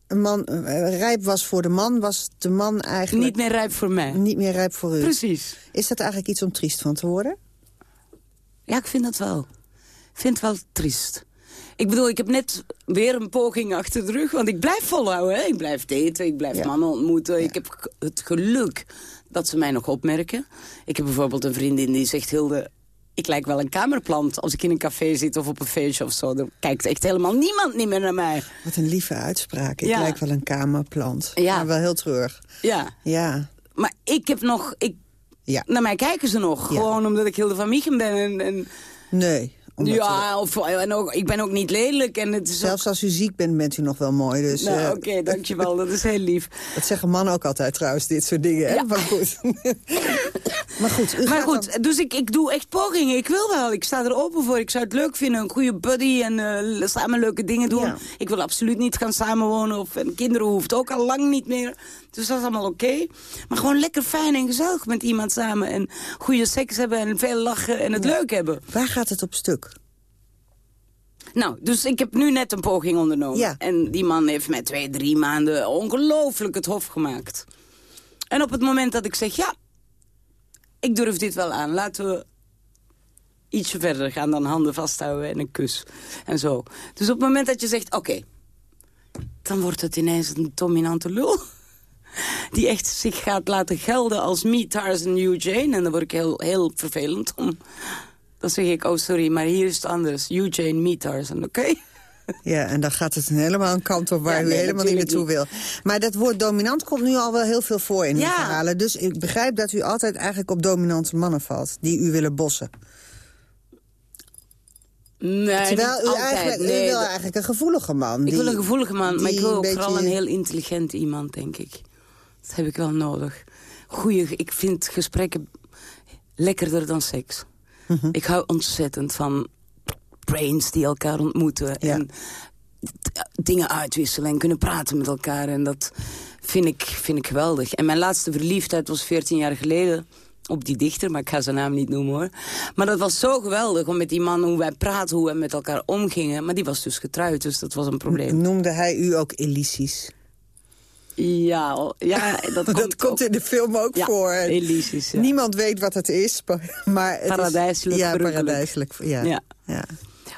een man uh, rijp was voor de man, was de man eigenlijk... Niet meer rijp voor mij. Niet meer rijp voor u. Precies. Is dat eigenlijk iets om triest van te worden? Ja, ik vind dat wel. Ik vind het wel triest. Ik bedoel, ik heb net weer een poging achter de rug. Want ik blijf volhouden. Hè? Ik blijf daten, ik blijf mannen ontmoeten. Ik heb het geluk dat ze mij nog opmerken. Ik heb bijvoorbeeld een vriendin die zegt... Hilde, ik lijk wel een kamerplant als ik in een café zit of op een feestje of zo. Dan kijkt echt helemaal niemand niet meer naar mij. Wat een lieve uitspraak. Ik lijk wel een kamerplant. Ja. Maar wel heel terug. Ja. Ja. Maar ik heb nog... Ik, ja. Naar mij kijken ze nog. Gewoon omdat ik Hilde van Miegen ben. En, en... Nee, ja, of, en ook, ik ben ook niet lelijk. En het is Zelfs als u ziek bent, bent u nog wel mooi. Dus, nou, uh, oké, dankjewel. Dat is heel lief. Dat zeggen mannen ook altijd trouwens, dit soort dingen. Hè? Ja. Maar goed. maar goed, maar goed dus ik, ik doe echt pogingen. Ik wil wel. Ik sta er open voor. Ik zou het leuk vinden. Een goede buddy en uh, samen leuke dingen doen. Ik wil absoluut niet gaan samenwonen. Of, en kinderen hoeft ook al lang niet meer. Dus dat is allemaal oké. Maar gewoon lekker fijn en gezellig met iemand samen. En goede seks hebben en veel lachen en het leuk hebben. Waar gaat het op stuk? Nou, dus ik heb nu net een poging ondernomen. Ja. En die man heeft mij twee, drie maanden ongelooflijk het hof gemaakt. En op het moment dat ik zeg, ja, ik durf dit wel aan. Laten we ietsje verder gaan dan handen vasthouden en een kus. En zo. Dus op het moment dat je zegt, oké, dan wordt het ineens een dominante lul die echt zich gaat laten gelden als me, Tarzan, Eugene. En dan word ik heel, heel vervelend om. Dan zeg ik, oh sorry, maar hier is het anders. Eugene, me, Tarzan, oké? Ja, en dan gaat het helemaal een kant op waar u helemaal niet naartoe wil. Maar dat woord dominant komt nu al wel heel veel voor in ja. verhalen. Dus ik begrijp dat u altijd eigenlijk op dominante mannen valt. Die u willen bossen. Nee, Terwijl u, altijd, eigenlijk, nee, u wil eigenlijk een gevoelige man. Ik wil een gevoelige man, maar ik wil ook vooral een heel intelligent iemand, denk ik. Dat heb ik wel nodig. Goeie, ik vind gesprekken lekkerder dan seks. Mm -hmm. Ik hou ontzettend van brains die elkaar ontmoeten. Ja. En dingen uitwisselen en kunnen praten met elkaar. En dat vind ik, vind ik geweldig. En mijn laatste verliefdheid was 14 jaar geleden op die dichter, maar ik ga zijn naam niet noemen hoor. Maar dat was zo geweldig om met die man, hoe wij praten, hoe we met elkaar omgingen. Maar die was dus getrouwd, dus dat was een probleem. Noemde hij u ook Elysisch? Ja, ja dat, komt, dat komt in de film ook Ja, voor. heel lysisch, ja. Niemand weet wat het is, maar- het Paradijselijk is... Ja, paradijselijk. Ja. Ja.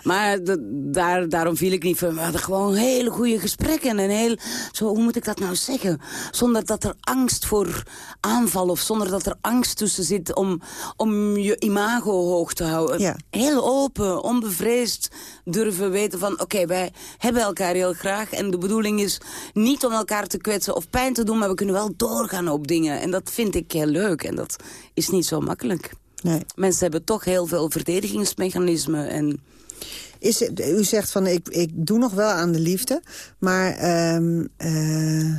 Maar daar, daarom viel ik niet van. We hadden gewoon hele goede gesprekken. En heel, zo, hoe moet ik dat nou zeggen? Zonder dat er angst voor aanval... of zonder dat er angst tussen zit om, om je imago hoog te houden. Ja. Heel open, onbevreesd durven weten van... oké, wij hebben elkaar heel graag. En de bedoeling is niet om elkaar te kwetsen of pijn te doen... maar we kunnen wel doorgaan op dingen. En dat vind ik heel leuk. En dat is niet zo makkelijk. Nee. Mensen hebben toch heel veel verdedigingsmechanismen. En Is u zegt van, ik, ik doe nog wel aan de liefde, maar ehm, eh,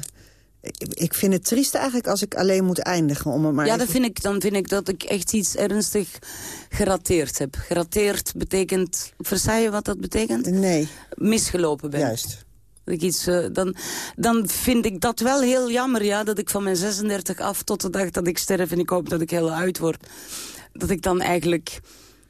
ik, vind het triest eigenlijk als ik alleen moet eindigen. Om het maar ja, even- dan vind, ik, dan vind ik dat ik echt iets ernstig gerateerd heb. Gerateerd betekent... Versta je wat dat betekent? Nee. Misgelopen ben. Juist. Dat ik iets, eh, dan, dan vind ik dat wel heel jammer, ja. Dat ik van mijn 36 af tot de dag dat ik sterf... en ik hoop dat ik heel oud word... dat ik dan eigenlijk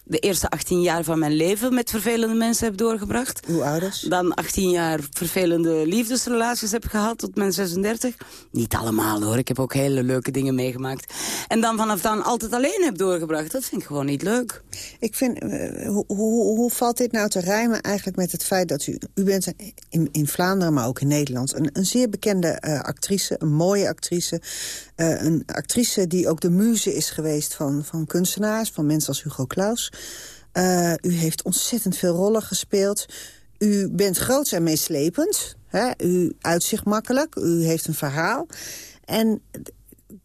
de eerste 18 jaar van mijn leven... met vervelende mensen heb doorgebracht. Uw ouders? Dan 18 jaar vervelende liefdesrelaties heb gehad tot mijn 36. Niet allemaal hoor, ik heb ook hele leuke dingen meegemaakt. En dan vanaf dan altijd alleen heb doorgebracht. Dat vind ik gewoon niet leuk. Ik vind, eh, hoe, hoe, hoe valt dit nou te rijmen eigenlijk met het feit dat u... U bent in, in Vlaanderen, maar ook in Nederland... een, een zeer bekende eh, actrice, een mooie actrice. eh, een actrice die ook de muze is geweest van, van kunstenaars... van mensen als Hugo Claus. Eh, u heeft ontzettend veel rollen gespeeld. U bent groots en meeslepend. Hè? U uitzicht makkelijk, u heeft een verhaal. En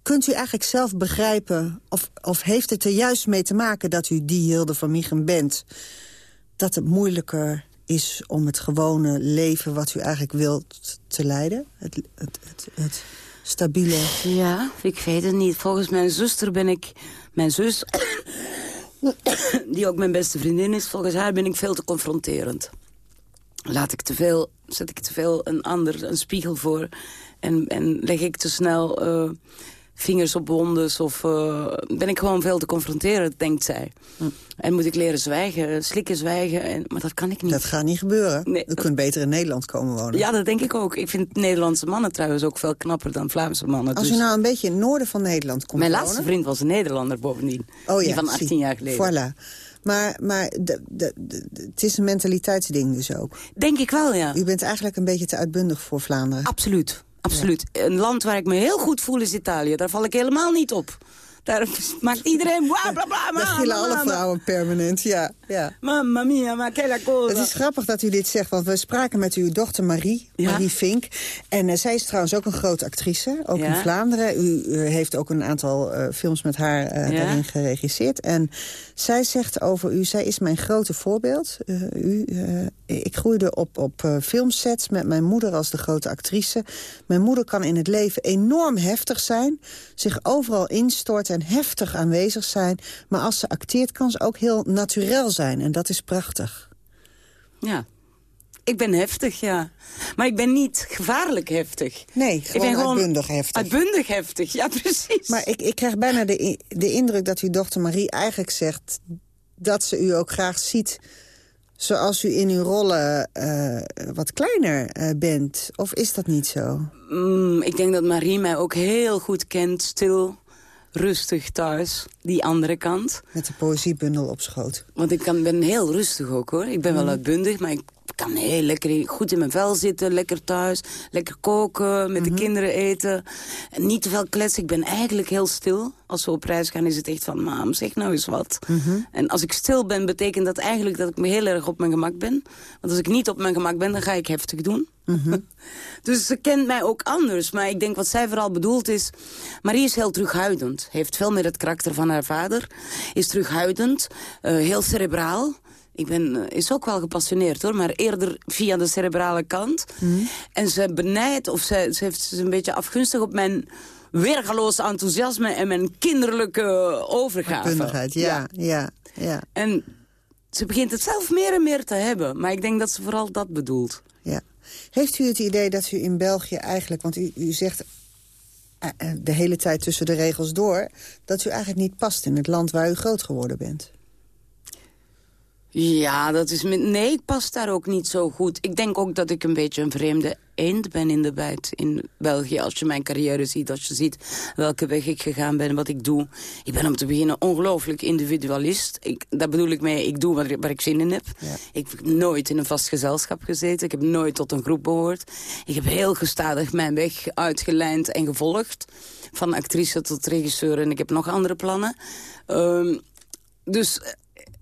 kunt u eigenlijk zelf begrijpen... Of, of heeft het er juist mee te maken dat u die Hilde van Miegen bent... dat het moeilijker is om het gewone leven wat u eigenlijk wilt te leiden? Het, het, het, het stabiele... Ja, ik weet het niet. Volgens mijn zuster ben ik... Mijn zus, die ook mijn beste vriendin is... volgens haar ben ik veel te confronterend. Laat ik te veel, zet ik te veel een ander een spiegel voor... en, en leg ik te snel eh, vingers op wondes... of eh, ben ik gewoon veel te confronterend, denkt zij. En moet ik leren zwijgen, slikken zwijgen. En, maar dat kan ik niet. Dat gaat niet gebeuren. Nee, u kunt beter in Nederland komen wonen. Ja, dat denk ik ook. Ik vind Nederlandse mannen trouwens ook veel knapper dan Vlaamse mannen. Als u dus- nou een beetje in het noorden van Nederland komt Mijn wonen... laatste vriend was een Nederlander bovendien. Oh ja, die van 18 zie. jaar geleden. Voilà. Maar, maar de, de, de- het is een mentaliteitsding dus ook. Denk ik wel, ja. U bent eigenlijk een beetje te uitbundig voor Vlaanderen. Absoluut. Absoluut. Een land waar ik me heel goed voel is Italië. Daar val ik helemaal niet op. Daar maakt iedereen bla bla bla. Gillen alle vrouwen permanent, ja. ja. Mamma mia, ma che la cosa. Het is grappig dat u dit zegt, want we spraken met uw dochter Marie, Ja. Marie Vink. En eh, zij is trouwens ook een grote actrice, ook Ja. in Vlaanderen. U, u heeft ook een aantal eh, films met haar eh, Ja. daarin geregisseerd. En zij zegt over u, zij is mijn grote voorbeeld. Eh, u, eh, ik groeide op, op eh, filmsets met mijn moeder als de grote actrice. Mijn moeder kan in het leven enorm heftig zijn, zich overal instorten en heftig aanwezig zijn. Maar als ze acteert kan ze ook heel naturel zijn en dat is prachtig. Ja. Ik ben heftig, ja. Maar ik ben niet gevaarlijk heftig. Nee, ik gewoon ben gewoon uitbundig heftig. Uitbundig heftig, ja precies. Maar ik, ik krijg bijna de, de indruk dat uw dochter Marie eigenlijk zegt... dat ze u ook graag ziet zoals u in uw rollen eh, wat kleiner eh, bent. Of is dat niet zo? Mm, ik denk dat Marie mij ook heel goed kent, stil, rustig thuis. Die andere kant. Met de poëziebundel op schoot. Want ik kan, ben heel rustig ook hoor. Ik ben wel Mm. uitbundig, maar ik kan heel lekker goed in mijn vel zitten. Lekker thuis, lekker koken, met de kinderen eten. En niet te veel kletsen. Ik ben eigenlijk heel stil. Als we op reis gaan is het echt van, mam, zeg nou eens wat. En als ik stil ben, betekent dat eigenlijk dat ik me heel erg op mijn gemak ben. Want als ik niet op mijn gemak ben, dan ga ik heftig doen. Dus ze kent mij ook anders. Maar ik denk wat zij vooral bedoelt is... Marie is heel terughoudend. Heeft veel meer het karakter van haar vader. Is terughoudend. eh, heel cerebraal. Ik ben, eh, is ook wel gepassioneerd hoor. Maar eerder via de cerebrale kant. En ze benijdt, of ze, ze heeft ze een beetje afgunstig op mijn weergaloos enthousiasme en mijn kinderlijke overgave. Uitbundigheid, ja, ja, ja. En ze begint het zelf meer en meer te hebben. Maar ik denk dat ze vooral dat bedoelt. ja. Heeft u het idee dat u in België eigenlijk... want u, zegt eh, eh, de hele tijd tussen de regels door... dat u eigenlijk niet past in het land waar u groot geworden bent? Ja, dat is... Nee, ik pas daar ook niet zo goed. Ik denk ook dat ik een beetje een vreemde eend ben in de bijt in België. Als je mijn carrière ziet, als je ziet welke weg ik gegaan ben, wat ik doe. Ik ben om te beginnen ongelooflijk individualist. Ik, daar bedoel ik mee, ik doe waar, waar ik zin in heb. Ik heb nooit in een vast gezelschap gezeten. Ik heb nooit tot een groep behoord. Ik heb heel gestadig mijn weg uitgelijnd en gevolgd. Van actrice tot regisseur en ik heb nog andere plannen. Um, dus eh,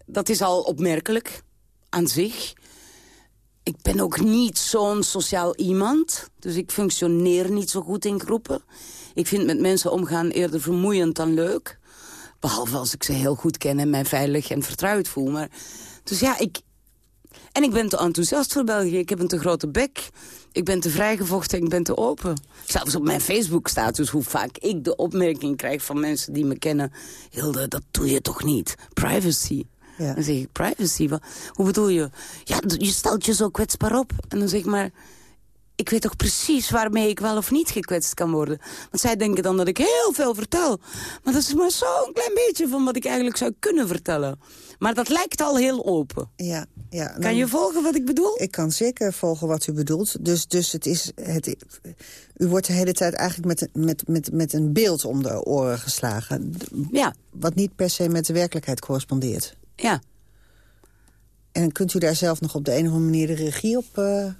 dat is al opmerkelijk aan zich. Ik ben ook niet zo'n sociaal iemand. Dus ik functioneer niet zo goed in groepen. Ik vind met mensen omgaan eerder vermoeiend dan leuk. Behalve als ik ze heel goed ken en mij veilig en vertrouwd voel. Maar, dus ja, ik... En ik ben te enthousiast voor België. Ik heb een te grote bek. Ik ben te vrijgevochten en ik ben te open. Zelfs op mijn Facebook staat dus hoe vaak ik de opmerking krijg van mensen die me kennen. Hilde, dat doe je toch niet? Privacy. Ja. Dan zeg ik, privacy? Wat, hoe bedoel je? Ja, je stelt je zo kwetsbaar op. En dan zeg ik maar, ik weet toch precies waarmee ik wel of niet gekwetst kan worden. Want zij denken dan dat ik heel veel vertel. Maar dat is maar zo'n klein beetje van wat ik eigenlijk zou kunnen vertellen. Maar dat lijkt al heel open. Ja, ja. Kan je volgen wat ik bedoel? Ik kan zeker volgen wat u bedoelt. Dus, dus het is, het, u wordt de hele tijd eigenlijk met, met, met, met een beeld om de oren geslagen. Ja. Wat niet per se met de werkelijkheid correspondeert. Ja. En kunt u daar zelf nog op de een of andere manier de regie op uh, uh,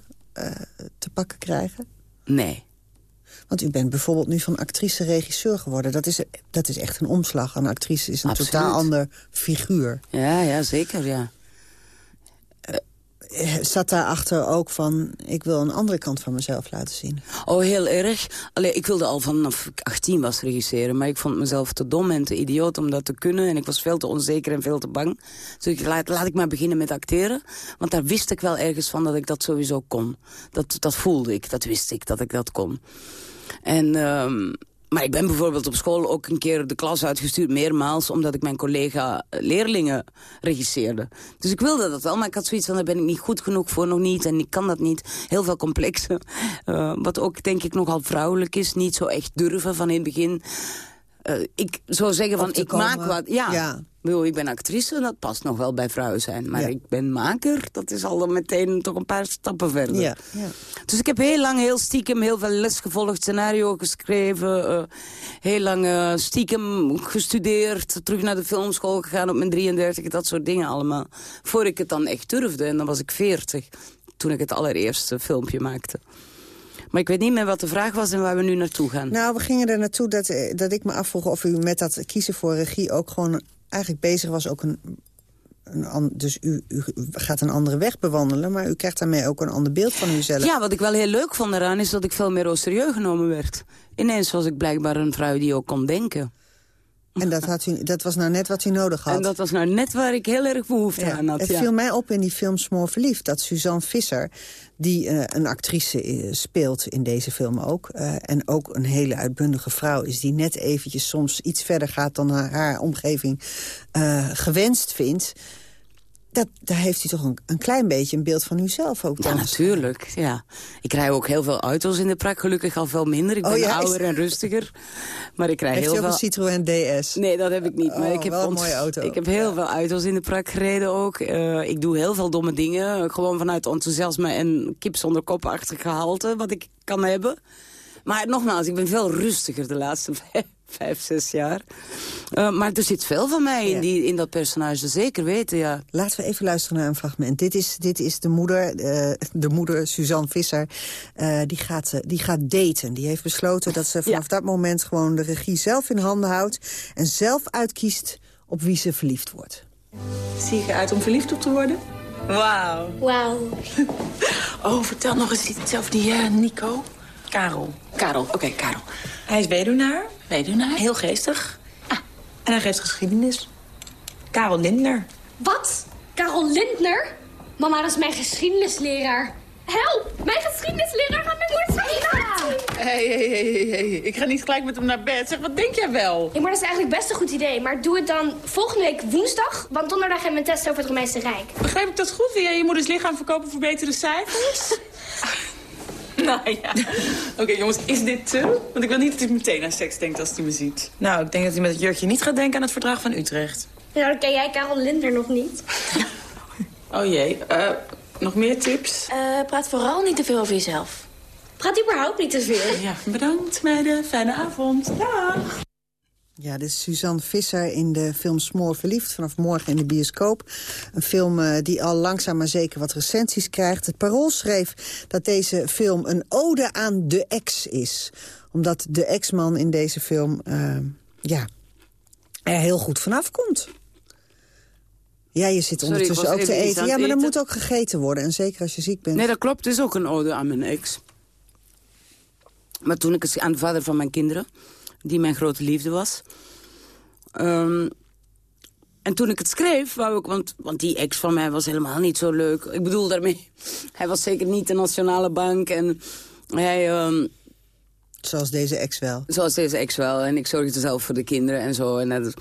te pakken krijgen? Nee. Want u bent bijvoorbeeld nu van actrice-regisseur geworden. Dat is, dat is echt een omslag. Een actrice is een Absoluut. totaal ander figuur. Ja, ja, zeker, ja. Zat daarachter ook van, ik wil een andere kant van mezelf laten zien? Oh, heel erg. Allee, ik wilde al vanaf ik 18 was regisseren. Maar ik vond mezelf te dom en te idioot om dat te kunnen. En ik was veel te onzeker en veel te bang. Dus ik, laat, laat ik maar beginnen met acteren. Want daar wist ik wel ergens van dat ik dat sowieso kon. Dat, dat voelde ik, dat wist ik, dat ik dat kon. En... Um, maar ik ben bijvoorbeeld op school ook een keer de klas uitgestuurd, meermaals, omdat ik mijn collega leerlingen regisseerde. Dus ik wilde dat wel, maar ik had zoiets van, daar ben ik niet goed genoeg voor, nog niet, en ik kan dat niet. Heel veel complexen, uh, wat ook denk ik nogal vrouwelijk is, niet zo echt durven van in het begin. Uh, ik zou zeggen van, ik komen. maak wat, ja. Ja. Ik ben actrice, dat past nog wel bij vrouwen zijn. Maar Ja. ik ben maker, dat is al dan meteen toch een paar stappen verder. Ja, ja. Dus ik heb heel lang, heel stiekem, heel veel les gevolgd, scenario geschreven. eh, heel lang eh, stiekem gestudeerd, terug naar de filmschool gegaan op mijn 33, dat soort dingen allemaal. Voor ik het dan echt durfde, en dan was ik 40, toen ik het allereerste filmpje maakte. Maar ik weet niet meer wat de vraag was en waar we nu naartoe gaan. Nou, we gingen er naartoe dat, eh, dat ik me afvroeg of u met dat kiezen voor regie ook gewoon eigenlijk bezig was ook een... een dus u, u gaat een andere weg bewandelen, maar u krijgt daarmee ook een ander beeld van uzelf. Ja, wat ik wel heel leuk vond eraan is dat ik veel meer serieus genomen werd. Ineens was ik blijkbaar een vrouw die ook kon denken. En dat, had u, dat was nou net wat u nodig had. En dat was nou net waar ik heel erg behoefte Ja, aan had. het ja. viel mij op in die film Smoor Verliefd... dat Suzanne Visser, die eh, een actrice eh, speelt in deze film ook... eh, en ook een hele uitbundige vrouw is... die net eventjes soms iets verder gaat dan haar, haar omgeving gewenst vindt... Dat, daar heeft u toch een, een klein beetje een beeld van uzelf ook Ja, natuurlijk. Ja. Ik rij ook heel veel auto's in de prak. Gelukkig al veel minder. Ik ben Oh, ja, ouder is- en rustiger. Maar ik rij Heeft heel u ook veel... een Citroën DS? Nee, dat heb ik niet. Maar Oh, ik heb een ont- mooie auto. Ik heb heel veel auto's in de prak gereden ook. Eh, ik doe heel veel domme dingen. Gewoon vanuit enthousiasme en kip zonder kopachtig gehalte. Wat ik kan hebben. Maar nogmaals, ik ben veel rustiger de laatste vijf, vijf zes jaar. Eh, maar er zit veel van mij in, die, in dat personage. Zeker weten, ja. Laten we even luisteren naar een fragment. Dit is, dit is de moeder, eh, de moeder Suzanne Visser. Eh, die, gaat, die gaat daten. Die heeft besloten dat ze vanaf dat moment gewoon de regie zelf in handen houdt. En zelf uitkiest op wie ze verliefd wordt. Zie je eruit om verliefd op te worden? Wauw. Wauw. Oh, vertel nog eens iets over die Nico. Karel. Karel, oké, Karel. Hij is weduwnaar. Weduwnaar? Heel geestig. Ah, en hij geeft geschiedenis. Karel Lindner. Wat? Carol Lindner? Mama, dat is mijn geschiedenisleraar. Help! Mijn geschiedenisleraar gaat mijn moeder. Hé, hé, hé, hé. Ik ga niet gelijk met hem naar bed. Zeg, wat denk jij wel? Ja, maar dat is eigenlijk best een goed idee. Maar doe het dan volgende week woensdag. Want donderdag hebben we een test over het Romeinse Rijk. Begrijp ik dat goed? Wil jij je moeders lichaam verkopen voor betere cijfers? nou ja. Oké, jongens, is dit te? Want ik wil niet dat hij meteen aan seks denkt als hij me ziet. Nou, ik denk dat hij met het jurkje niet gaat denken aan het verdrag van Utrecht. Nou, dan ken jij Carol Lindner nog niet. Oh jee, uh, nog meer tips? Uh, praat vooral niet te veel over jezelf. Praat überhaupt niet te veel. Ja, bedankt meiden. Fijne avond. Dag. Ja, dit is Suzanne Visser in de film Smoor Verliefd... vanaf morgen in de bioscoop. Een film uh, die al langzaam maar zeker wat recensies krijgt. Het Parool schreef dat deze film een ode aan de ex is. Omdat de ex-man in deze film uh, ja, er heel goed vanaf komt. Ja, je zit ondertussen ook te eten. Ja, maar dan moet ook gegeten worden. En zeker als je ziek bent. Nee, dat klopt. Het is ook een ode aan mijn ex. Maar toen ik het aan de vader van mijn kinderen die mijn grote liefde was. Um, en toen ik het schreef, wou ik, want, want die ex van mij was helemaal niet zo leuk. Ik bedoel daarmee, hij was zeker niet de Nationale Bank en hij... Um, zoals deze ex wel. Zoals deze ex wel. En ik zorgde zelf voor de kinderen en zo. En, dat,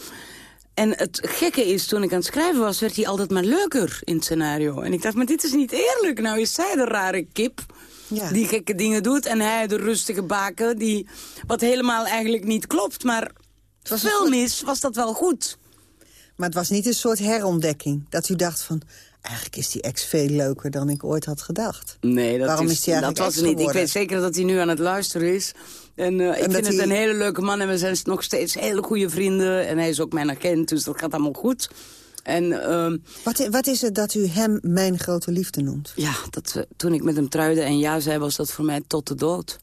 en het gekke is, toen ik aan het schrijven was, werd hij altijd maar leuker in het scenario. En ik dacht, maar dit is niet eerlijk. Nou is zij de rare kip ja. die gekke dingen doet. En hij de rustige baken, die, wat helemaal eigenlijk niet klopt. Maar was filmisch was dat wel goed. Maar het was niet een soort herontdekking. Dat u dacht van, eigenlijk is die ex veel leuker dan ik ooit had gedacht. Nee, dat, Waarom is, is dat was niet. Ik weet zeker dat hij nu aan het luisteren is. En, uh, ik vind het een hele leuke man en we zijn nog steeds hele goede vrienden. En hij is ook mijn agent, dus dat gaat allemaal goed. En, uh, wat, wat, is het dat u hem mijn grote liefde noemt? Ja, dat, toen ik met hem trouwde en ja zei, was dat voor mij tot de dood.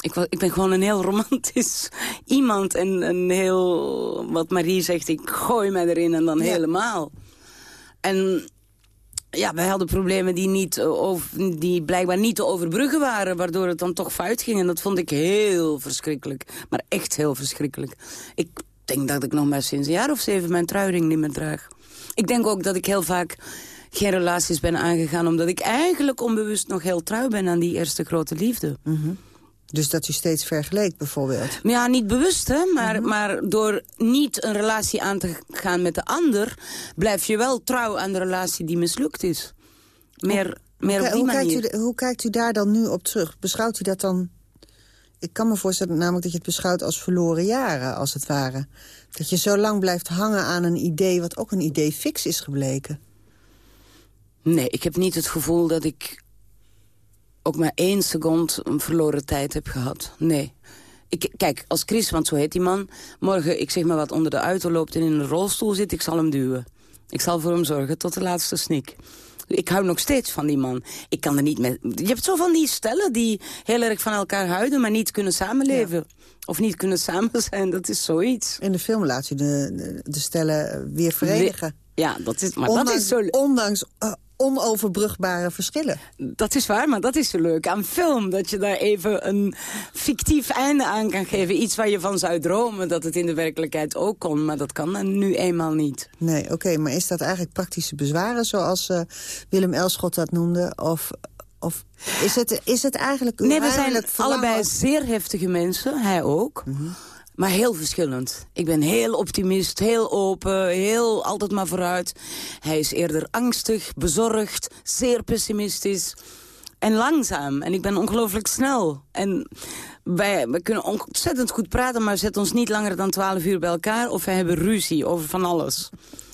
Ik, ik ben gewoon een heel romantisch iemand. En een heel, wat Marie zegt, ik gooi mij erin en dan helemaal. En ja, wij hadden problemen die, niet, over, die blijkbaar niet te overbruggen waren... waardoor het dan toch fout ging. En dat vond ik heel verschrikkelijk. Maar echt heel verschrikkelijk. Ik denk dat ik nog maar sinds een jaar of zeven mijn trouwring niet meer draag. Ik denk ook dat ik heel vaak geen relaties ben aangegaan... omdat ik eigenlijk onbewust nog heel trouw ben aan die eerste grote liefde. Mm Dus dat u steeds vergeleek bijvoorbeeld? Ja, niet bewust, hè? Maar, mhm. maar door niet een relatie aan te gaan met de ander... blijf je wel trouw aan de relatie die mislukt is. Meer, meer op die hoe manier. Kijkt u, hoe kijkt u daar dan nu op terug? Beschouwt u dat dan... Ik kan me voorstellen namelijk dat je het beschouwt als verloren jaren, als het ware. Dat je zo lang blijft hangen aan een idee... wat ook een idee fix is gebleken. Nee, ik heb niet het gevoel dat ik ook maar één seconde een verloren tijd heb gehad. Nee. Ik, kijk, als Chris, want zo heet die man... morgen, ik zeg maar wat, onder de auto loopt en in een rolstoel zit... ik zal hem duwen. Ik zal voor hem zorgen tot de laatste snik. Ik hou nog steeds van die man. Ik kan er niet met... Je hebt zo van die stellen die heel erg van elkaar houden... maar niet kunnen samenleven. Of niet kunnen samen zijn, dat is zoiets. In de film laat u de, de, stellen weer verenigen. Ja, dat is, maar ondanks, dat is zo... Ondanks uh, onoverbrugbare verschillen. Dat is waar, maar dat is zo leuk aan film. Dat je daar even een fictief einde aan kan geven. Iets waar je van zou dromen dat het in de werkelijkheid ook kon. Maar dat kan nu eenmaal niet. Nee, oké, maar is dat eigenlijk praktische bezwaren... zoals uh, Willem Elschot dat noemde? Of of is het, is het eigenlijk... Nee, we zijn allebei zeer heftige mensen. Hij ook. Mhm. Maar heel verschillend. Ik ben heel optimist, heel open, heel altijd maar vooruit. Hij is eerder angstig, bezorgd, zeer pessimistisch en langzaam. En ik ben ongelooflijk snel. En wij, kunnen ontzettend goed praten, maar zet ons niet langer dan twaalf uur bij elkaar... of wij hebben ruzie over van alles.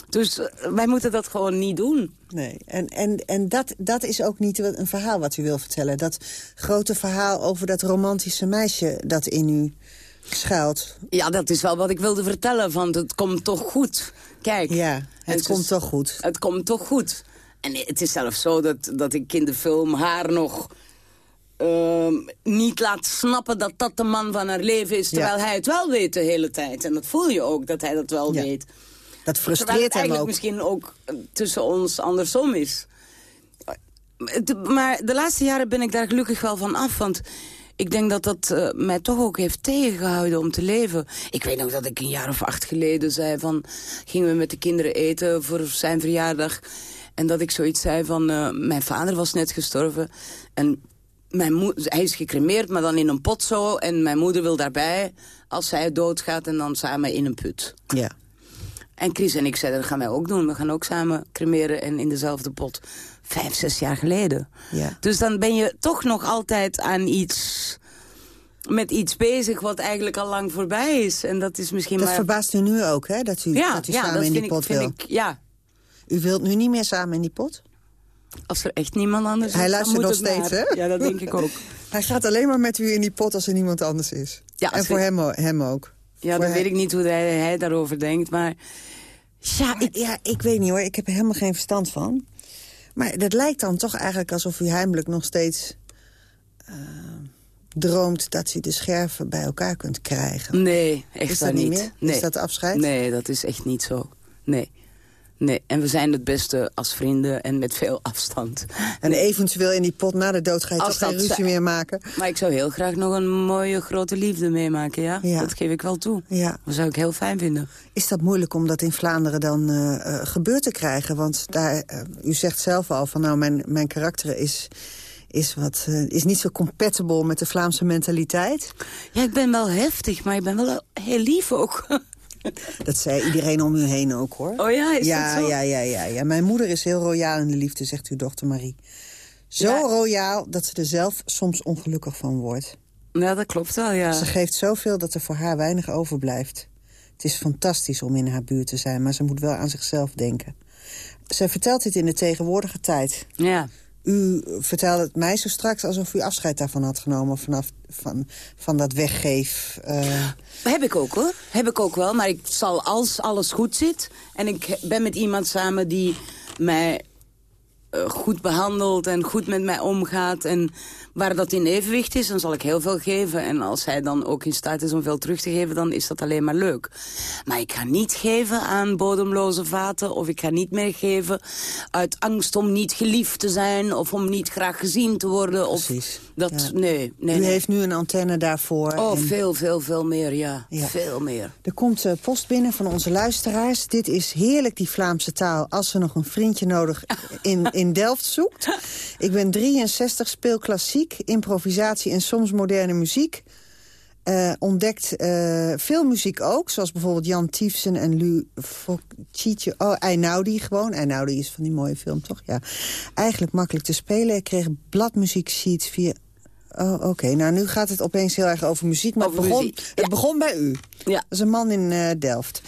Dus eh, wij moeten dat gewoon niet doen. Nee, en, en, en dat, dat is ook niet een verhaal wat u wil vertellen. Dat grote verhaal over dat romantische meisje dat in u schuilt. Ja, dat is wel wat ik wilde vertellen, want het komt toch goed. Kijk. Ja, het, komt toch goed. Het komt toch goed. En het is zelfs zo dat, dat ik in de film haar nog... Uh, niet laat snappen dat dat de man van haar leven is... terwijl hij het wel weet de hele tijd. En dat voel je ook, dat hij dat wel weet. Dat frustreert hem eigenlijk misschien ook eh, tussen ons andersom is. Maar de laatste jaren ben ik daar gelukkig wel van af, want ik denk dat dat uh, mij toch ook heeft tegengehouden om te leven. Ik weet nog dat ik een jaar of acht geleden zei van... gingen we met de kinderen eten voor zijn verjaardag. En dat ik zoiets zei van... Uh, mijn vader was net gestorven. En mijn hij is gecremeerd, maar dan in een pot zo. En mijn moeder wil daarbij als zij doodgaat en dan samen in een put. Ja. En Chris en ik zeiden, dat gaan wij ook doen. We gaan ook samen cremeren en in dezelfde pot vijf, zes jaar geleden. Ja. Dus dan ben je toch nog altijd aan iets met iets bezig wat eigenlijk al lang voorbij is. En dat is misschien dat maar... verbaast u nu ook, hè? Dat u, ja, dat u ja, samen dat in die pot ik, wil. Ik, ja. U wilt nu niet meer samen in die pot? Als er echt niemand anders is, Hij luistert nog steeds, hè? Ja, dat denk ik ook. Hij gaat alleen maar met u in die pot als er niemand anders is. Ja, en voor ik- hem, hem ook. Ja, dan weet ik niet hoe hij, hij daarover denkt, maar... Ja ik, ja, ik weet niet hoor. Ik heb er helemaal geen verstand van. Maar dat lijkt dan toch eigenlijk alsof u heimelijk nog steeds... eh, droomt dat u de scherven bij elkaar kunt krijgen. Nee, echt Is waar dat niet niet. meer? Nee. Is dat afscheid? Nee, dat is echt niet zo. Nee. Nee, en we zijn het beste als vrienden en met veel afstand. En eventueel in die pot na de dood ga je toch geen ruzie meer maken. Maar ik zou heel graag nog een mooie grote liefde meemaken, ja? Ja. Dat geef ik wel toe. Ja. Dat zou ik heel fijn vinden. Is dat moeilijk om dat in Vlaanderen dan eh, gebeurd te krijgen? Want daar, eh, u zegt zelf al van nou, mijn, mijn karakter is, is, wat, is niet zo compatible met de Vlaamse mentaliteit. Ja, ik ben wel heftig, maar ik ben wel heel lief ook. Dat zei iedereen om u heen ook, hoor. Oh ja, is ja, dat zo? Ja, ja, ja, ja. Mijn moeder is heel royaal in de liefde, zegt uw dochter Marie. Zo Ja. royaal dat ze er zelf soms ongelukkig van wordt. Ja, dat klopt wel, ja. Ze geeft zoveel dat er voor haar weinig overblijft. Het is fantastisch om in haar buurt te zijn, maar ze moet wel aan zichzelf denken. Ze vertelt dit in de tegenwoordige tijd. Ja. U vertelde het mij zo straks alsof u afscheid daarvan had genomen... vanaf van, van dat weggeef... eh, Heb ik ook hoor. Heb ik ook wel. Maar ik zal als alles goed zit. En ik ben met iemand samen die mij eh, goed behandelt en goed met mij omgaat. En waar dat in evenwicht is, dan zal ik heel veel geven. En als hij dan ook in staat is om veel terug te geven, dan is dat alleen maar leuk. Maar ik ga niet geven aan bodemloze vaten. Of ik ga niet meer geven uit angst om niet geliefd te zijn. Of om niet graag gezien te worden. Of Precies. Dat, Ja. nee, nee, u nee. heeft nu een antenne daarvoor. Oh, en- veel, veel, veel meer, ja. Ja. Veel meer. Er komt eh, post binnen van onze luisteraars. Dit is heerlijk, die Vlaamse taal. Als ze nog een vriendje nodig in, in Delft zoekt. Ik ben 63, speel klassiek, improvisatie en soms moderne muziek. Eh, ontdekt eh, veel muziek ook, zoals bijvoorbeeld Jan Tiefsen en Lu Foccice. Oh, Einaudi gewoon. Einaudi is van die mooie film, toch? Ja. Eigenlijk makkelijk te spelen. Ik kreeg bladmuziek sheets via... Oh, oké. Nou, nu gaat het opeens heel erg over muziek. Maar Over het, begon, muziek, het begon bij u. Ja. Dat is een man in eh, Delft.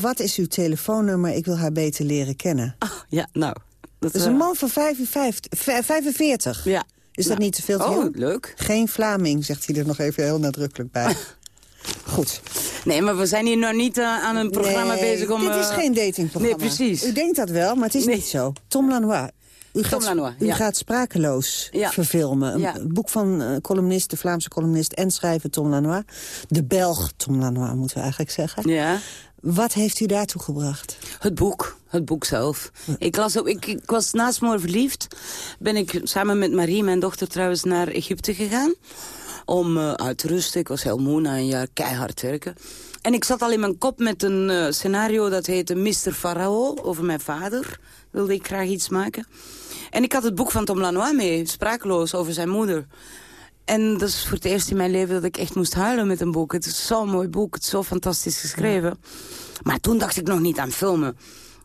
Wat is uw telefoonnummer? Ik wil haar beter leren kennen. Ja, nou. Dat is een man van 55, vij- 45. Ja. Is dat Nou. niet te veel te Oh, jong? leuk. Geen Vlaming, zegt hij er nog even heel nadrukkelijk bij. Goed. Nee, maar we zijn hier nog niet eh, aan een programma Nee, bezig om... Dit is eh, geen datingprogramma. Nee, precies. U denkt dat wel, maar het is Nee. niet zo. Tom Lanois. U, gaat, Lanois, u ja. gaat sprakeloos Ja. verfilmen. Een Ja. boek van eh, columnist, de Vlaamse columnist en schrijver Tom Lanois. De Belg Tom Lanois, moeten we eigenlijk zeggen. Ja. Wat heeft u daartoe gebracht? Het boek, het boek zelf. Ik, las ook, ik, ik was naast Moor verliefd. Ben ik samen met Marie, mijn dochter trouwens, naar Egypte gegaan. Om eh, uit te rusten. Ik was heel moe na een jaar keihard werken. En ik zat al in mijn kop met een eh, scenario dat heette Mr. Farao. Over mijn vader wilde ik graag iets maken. En ik had het boek van Tom Lanois mee, sprakeloos, over zijn moeder. En dat is voor het eerst in mijn leven dat ik echt moest huilen met een boek. Het is zo'n mooi boek, het is zo fantastisch geschreven. Maar toen dacht ik nog niet aan filmen.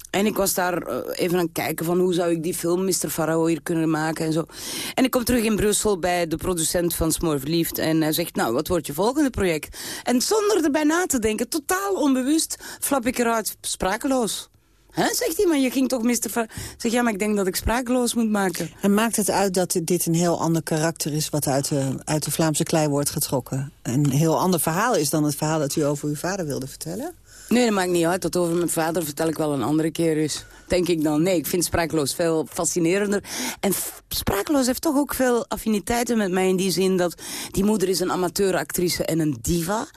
En ik was daar eh, even aan het kijken van hoe zou ik die film Mr. Farao hier kunnen maken en zo. En ik kom terug in Brussel bij de producent van Smoor Verliefd. En hij zegt, nou, wat wordt je volgende project? En zonder erbij na te denken, totaal onbewust, flap ik eruit sprakeloos. Zegt hij, maar je ging toch Mr. Farao... Zeg, ja, maar ik denk dat ik sprakeloos moet maken. En maakt het uit dat dit een heel ander karakter is... wat uit uit de Vlaamse klei wordt getrokken? Een heel ander verhaal is dan het verhaal dat u over uw vader wilde vertellen? Nee, dat maakt niet uit. Dat over mijn vader vertel ik wel een andere keer eens. Denk ik dan. Nee, ik vind Sprakeloos veel fascinerender. En Sprakeloos heeft toch ook veel affiniteiten met mij... in die zin dat die moeder is een amateuractrice en een diva.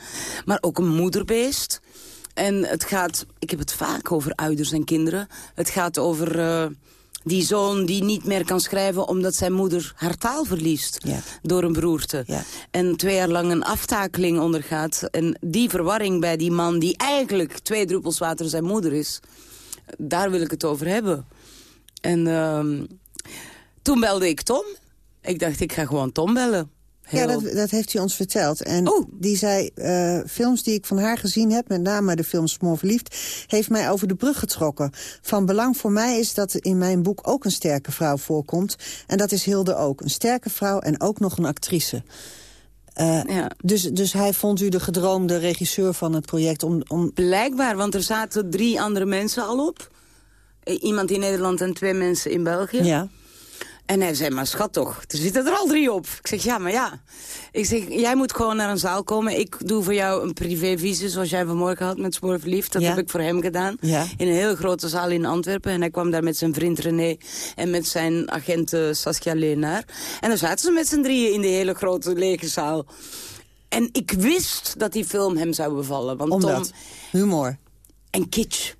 Maar ook een moederbeest. En het gaat... Ik heb het vaak over ouders en kinderen. Het gaat over... eh, die zoon die niet meer kan schrijven omdat zijn moeder haar taal verliest. Ja. Door een beroerte. Ja. En twee jaar lang een aftakeling ondergaat. En die verwarring bij die man die eigenlijk twee druppels water zijn moeder is. Daar wil ik het over hebben. En ehm, toen belde ik Tom. Ik dacht, ik ga gewoon Tom bellen. Ja, dat, dat heeft u ons verteld. En Oh. die zei, eh, films die ik van haar gezien heb... met name de film Smoor Verliefd... heeft mij over de brug getrokken. Van belang voor mij is dat in mijn boek ook een sterke vrouw voorkomt. En dat is Hilde ook. Een sterke vrouw en ook nog een actrice. Eh, Ja. dus, dus hij vond u de gedroomde regisseur van het project... om, om Blijkbaar, want er zaten drie andere mensen al op. iemand in Nederland en twee mensen in België. Ja. En hij zei, maar schat toch, er zitten er al drie op. Ik zeg, ja, maar ja. Ik zeg, jij moet gewoon naar een zaal komen. Ik doe voor jou een privévisie, zoals jij vanmorgen had met Spoor Verliefd. Dat Ja. heb ik voor hem gedaan. Ja. In een heel grote zaal in Antwerpen. En hij kwam daar met zijn vriend René en met zijn agent eh, Saskia Leenaar. En dan zaten ze met z'n drieën in die hele grote lege zaal. En ik wist dat die film hem zou bevallen. Want Omdat? Tom, Humor. en kitsch.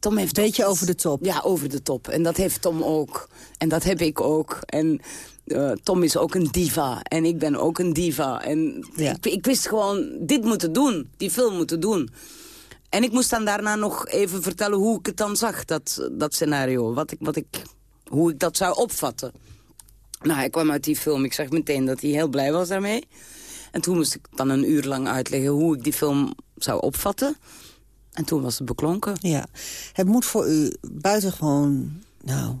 Tom heeft Beetje toch over de top. Ja, over de top. En dat heeft Tom ook. En dat heb ik ook. En eh, Tom is ook een diva. En ik ben ook een diva. En Ja. ik, ik wist gewoon, dit moeten doen. Die film moeten doen. En ik moest dan daarna nog even vertellen hoe ik het dan zag, dat, dat scenario. Wat ik, wat ik, hoe ik dat zou opvatten. Nou, hij kwam uit die film. Ik zag meteen dat hij heel blij was daarmee. En toen moest ik dan een uur lang uitleggen hoe ik die film zou opvatten. En toen was het beklonken. Ja. Het moet voor u buitengewoon... Nou,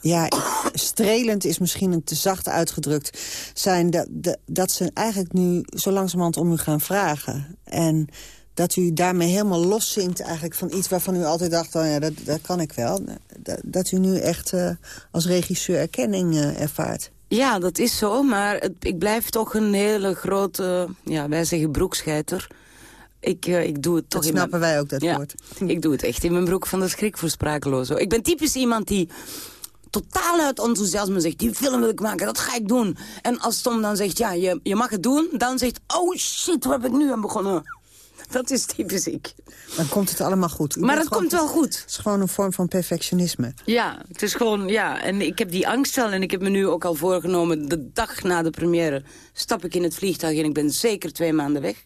ja, strelend is misschien een te zacht uitgedrukt... zijn dat, dat, dat ze eigenlijk nu zo langzamerhand om u gaan vragen. En dat u daarmee helemaal loszinkt eigenlijk van iets waarvan u altijd dacht... Oh ja, dat, dat kan ik wel. Dat, dat u nu echt eh, als regisseur erkenning eh, ervaart. Ja, dat is zo, maar het, ik blijf toch een hele grote, ja, wij zeggen broekscheiter. Ik, eh, ik doe het toch Dat in snappen mijn... wij ook, dat ja, woord. Ik doe het echt in mijn broek van de schrik voor sprakeloos. Ik ben typisch iemand die totaal uit enthousiasme zegt... die film wil ik maken, dat ga ik doen. En als Tom dan zegt, ja, je, je mag het doen... dan zegt, oh shit, waar heb ik nu aan begonnen? Dat is typisch ik. Dan komt het allemaal goed. U Maar het komt wel goed. Het is gewoon een vorm van perfectionisme. Ja, het is gewoon, ja. En ik heb die angst wel. En ik heb me nu ook al voorgenomen, de dag na de première... stap ik in het vliegtuig en ik ben zeker twee maanden weg.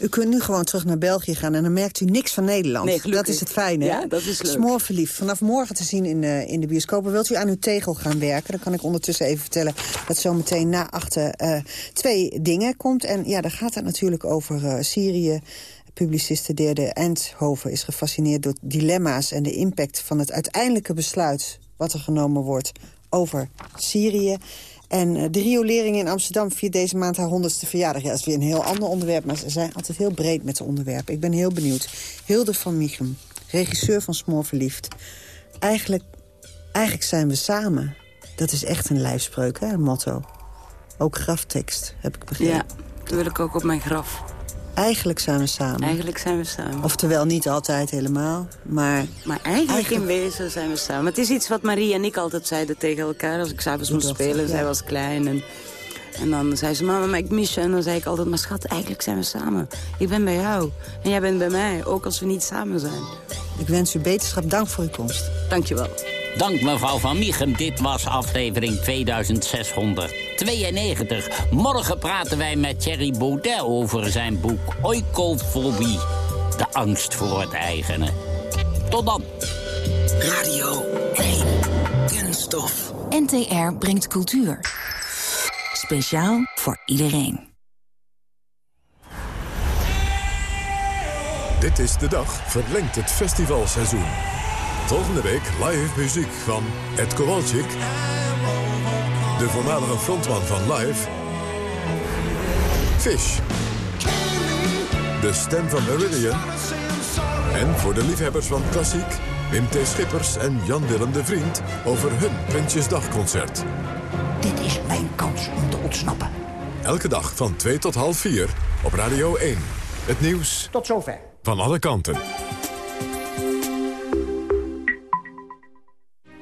U kunt nu gewoon terug naar België gaan en dan merkt u niks van Nederland. Nee, dat is het fijne? Ja, dat is leuk. Smoorverliefd. Vanaf morgen te zien in, de in de bioscopen. Wilt u aan uw tegel gaan werken? Dan kan ik ondertussen even vertellen dat zometeen na achter eh, twee dingen komt. En ja, daar gaat het natuurlijk over eh, Syrië. Publiciste Derde Eindhoven is gefascineerd door dilemma's... en de impact van het uiteindelijke besluit wat er genomen wordt over Syrië. En eh, de riolering in Amsterdam viert deze maand haar honderdste verjaardag. Ja, dat is weer een heel ander onderwerp, maar ze zijn altijd heel breed met de onderwerpen. Ik ben heel benieuwd. Hilde van Michem, regisseur van Smoorverliefd. Eigenlijk, eigenlijk zijn we samen. Dat is echt een lijfspreuk, hè, een motto. Ook graftekst, heb ik begrepen. Ja, dat wil ik ook op mijn graf. Eigenlijk zijn we samen. Eigenlijk zijn we samen. Oftewel niet altijd helemaal, maar... Maar eigenlijk, Eigenlijk- in wezen zijn we samen. Het is iets wat Marie en ik altijd zeiden tegen elkaar... als ik s'avonds moest spelen. ja. Zij was klein en, en dan zei ze... mama, maar ik mis je. En dan zei ik altijd... maar schat, eigenlijk zijn we samen. Ik ben bij jou. En jij bent bij mij. Ook als we niet samen zijn. Ik wens u beterschap. Dank voor uw komst. Dank je wel. Dank mevrouw Van Miechem. Dit was aflevering 2692. Morgen praten wij met Thierry Baudet over zijn boek Oikolfobie. De angst voor het eigene. Tot dan. Radio 1. Kunststof. NTR brengt cultuur. Speciaal voor iedereen. Dit is de dag verlengt het festivalseizoen. Volgende week live muziek van Ed Kowalczyk. De voormalige frontman van Live. Fish. De stem van Meridian. En voor de liefhebbers van klassiek... Wim T. Schippers en Jan-Willem de Vriend... over hun Prinsjesdagconcert. Dit is mijn kans om te ontsnappen. Elke dag van 2 tot half 4 op Radio 1. Het nieuws Tot zover. van alle kanten.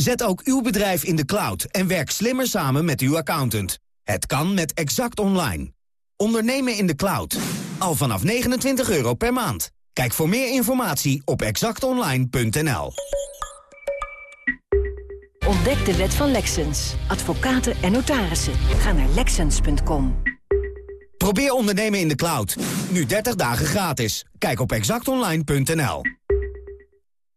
Zet ook uw bedrijf in de cloud en werk slimmer samen met uw accountant. Het kan met Exact Online. Ondernemen in de cloud. Al vanaf 29 euro per maand. Kijk voor meer informatie op exactonline.nl. Ontdek de wet van Lexens. Advocaten en notarissen. Ga naar lexens.com. Probeer ondernemen in de cloud. Nu 30 dagen gratis. Kijk op exactonline.nl.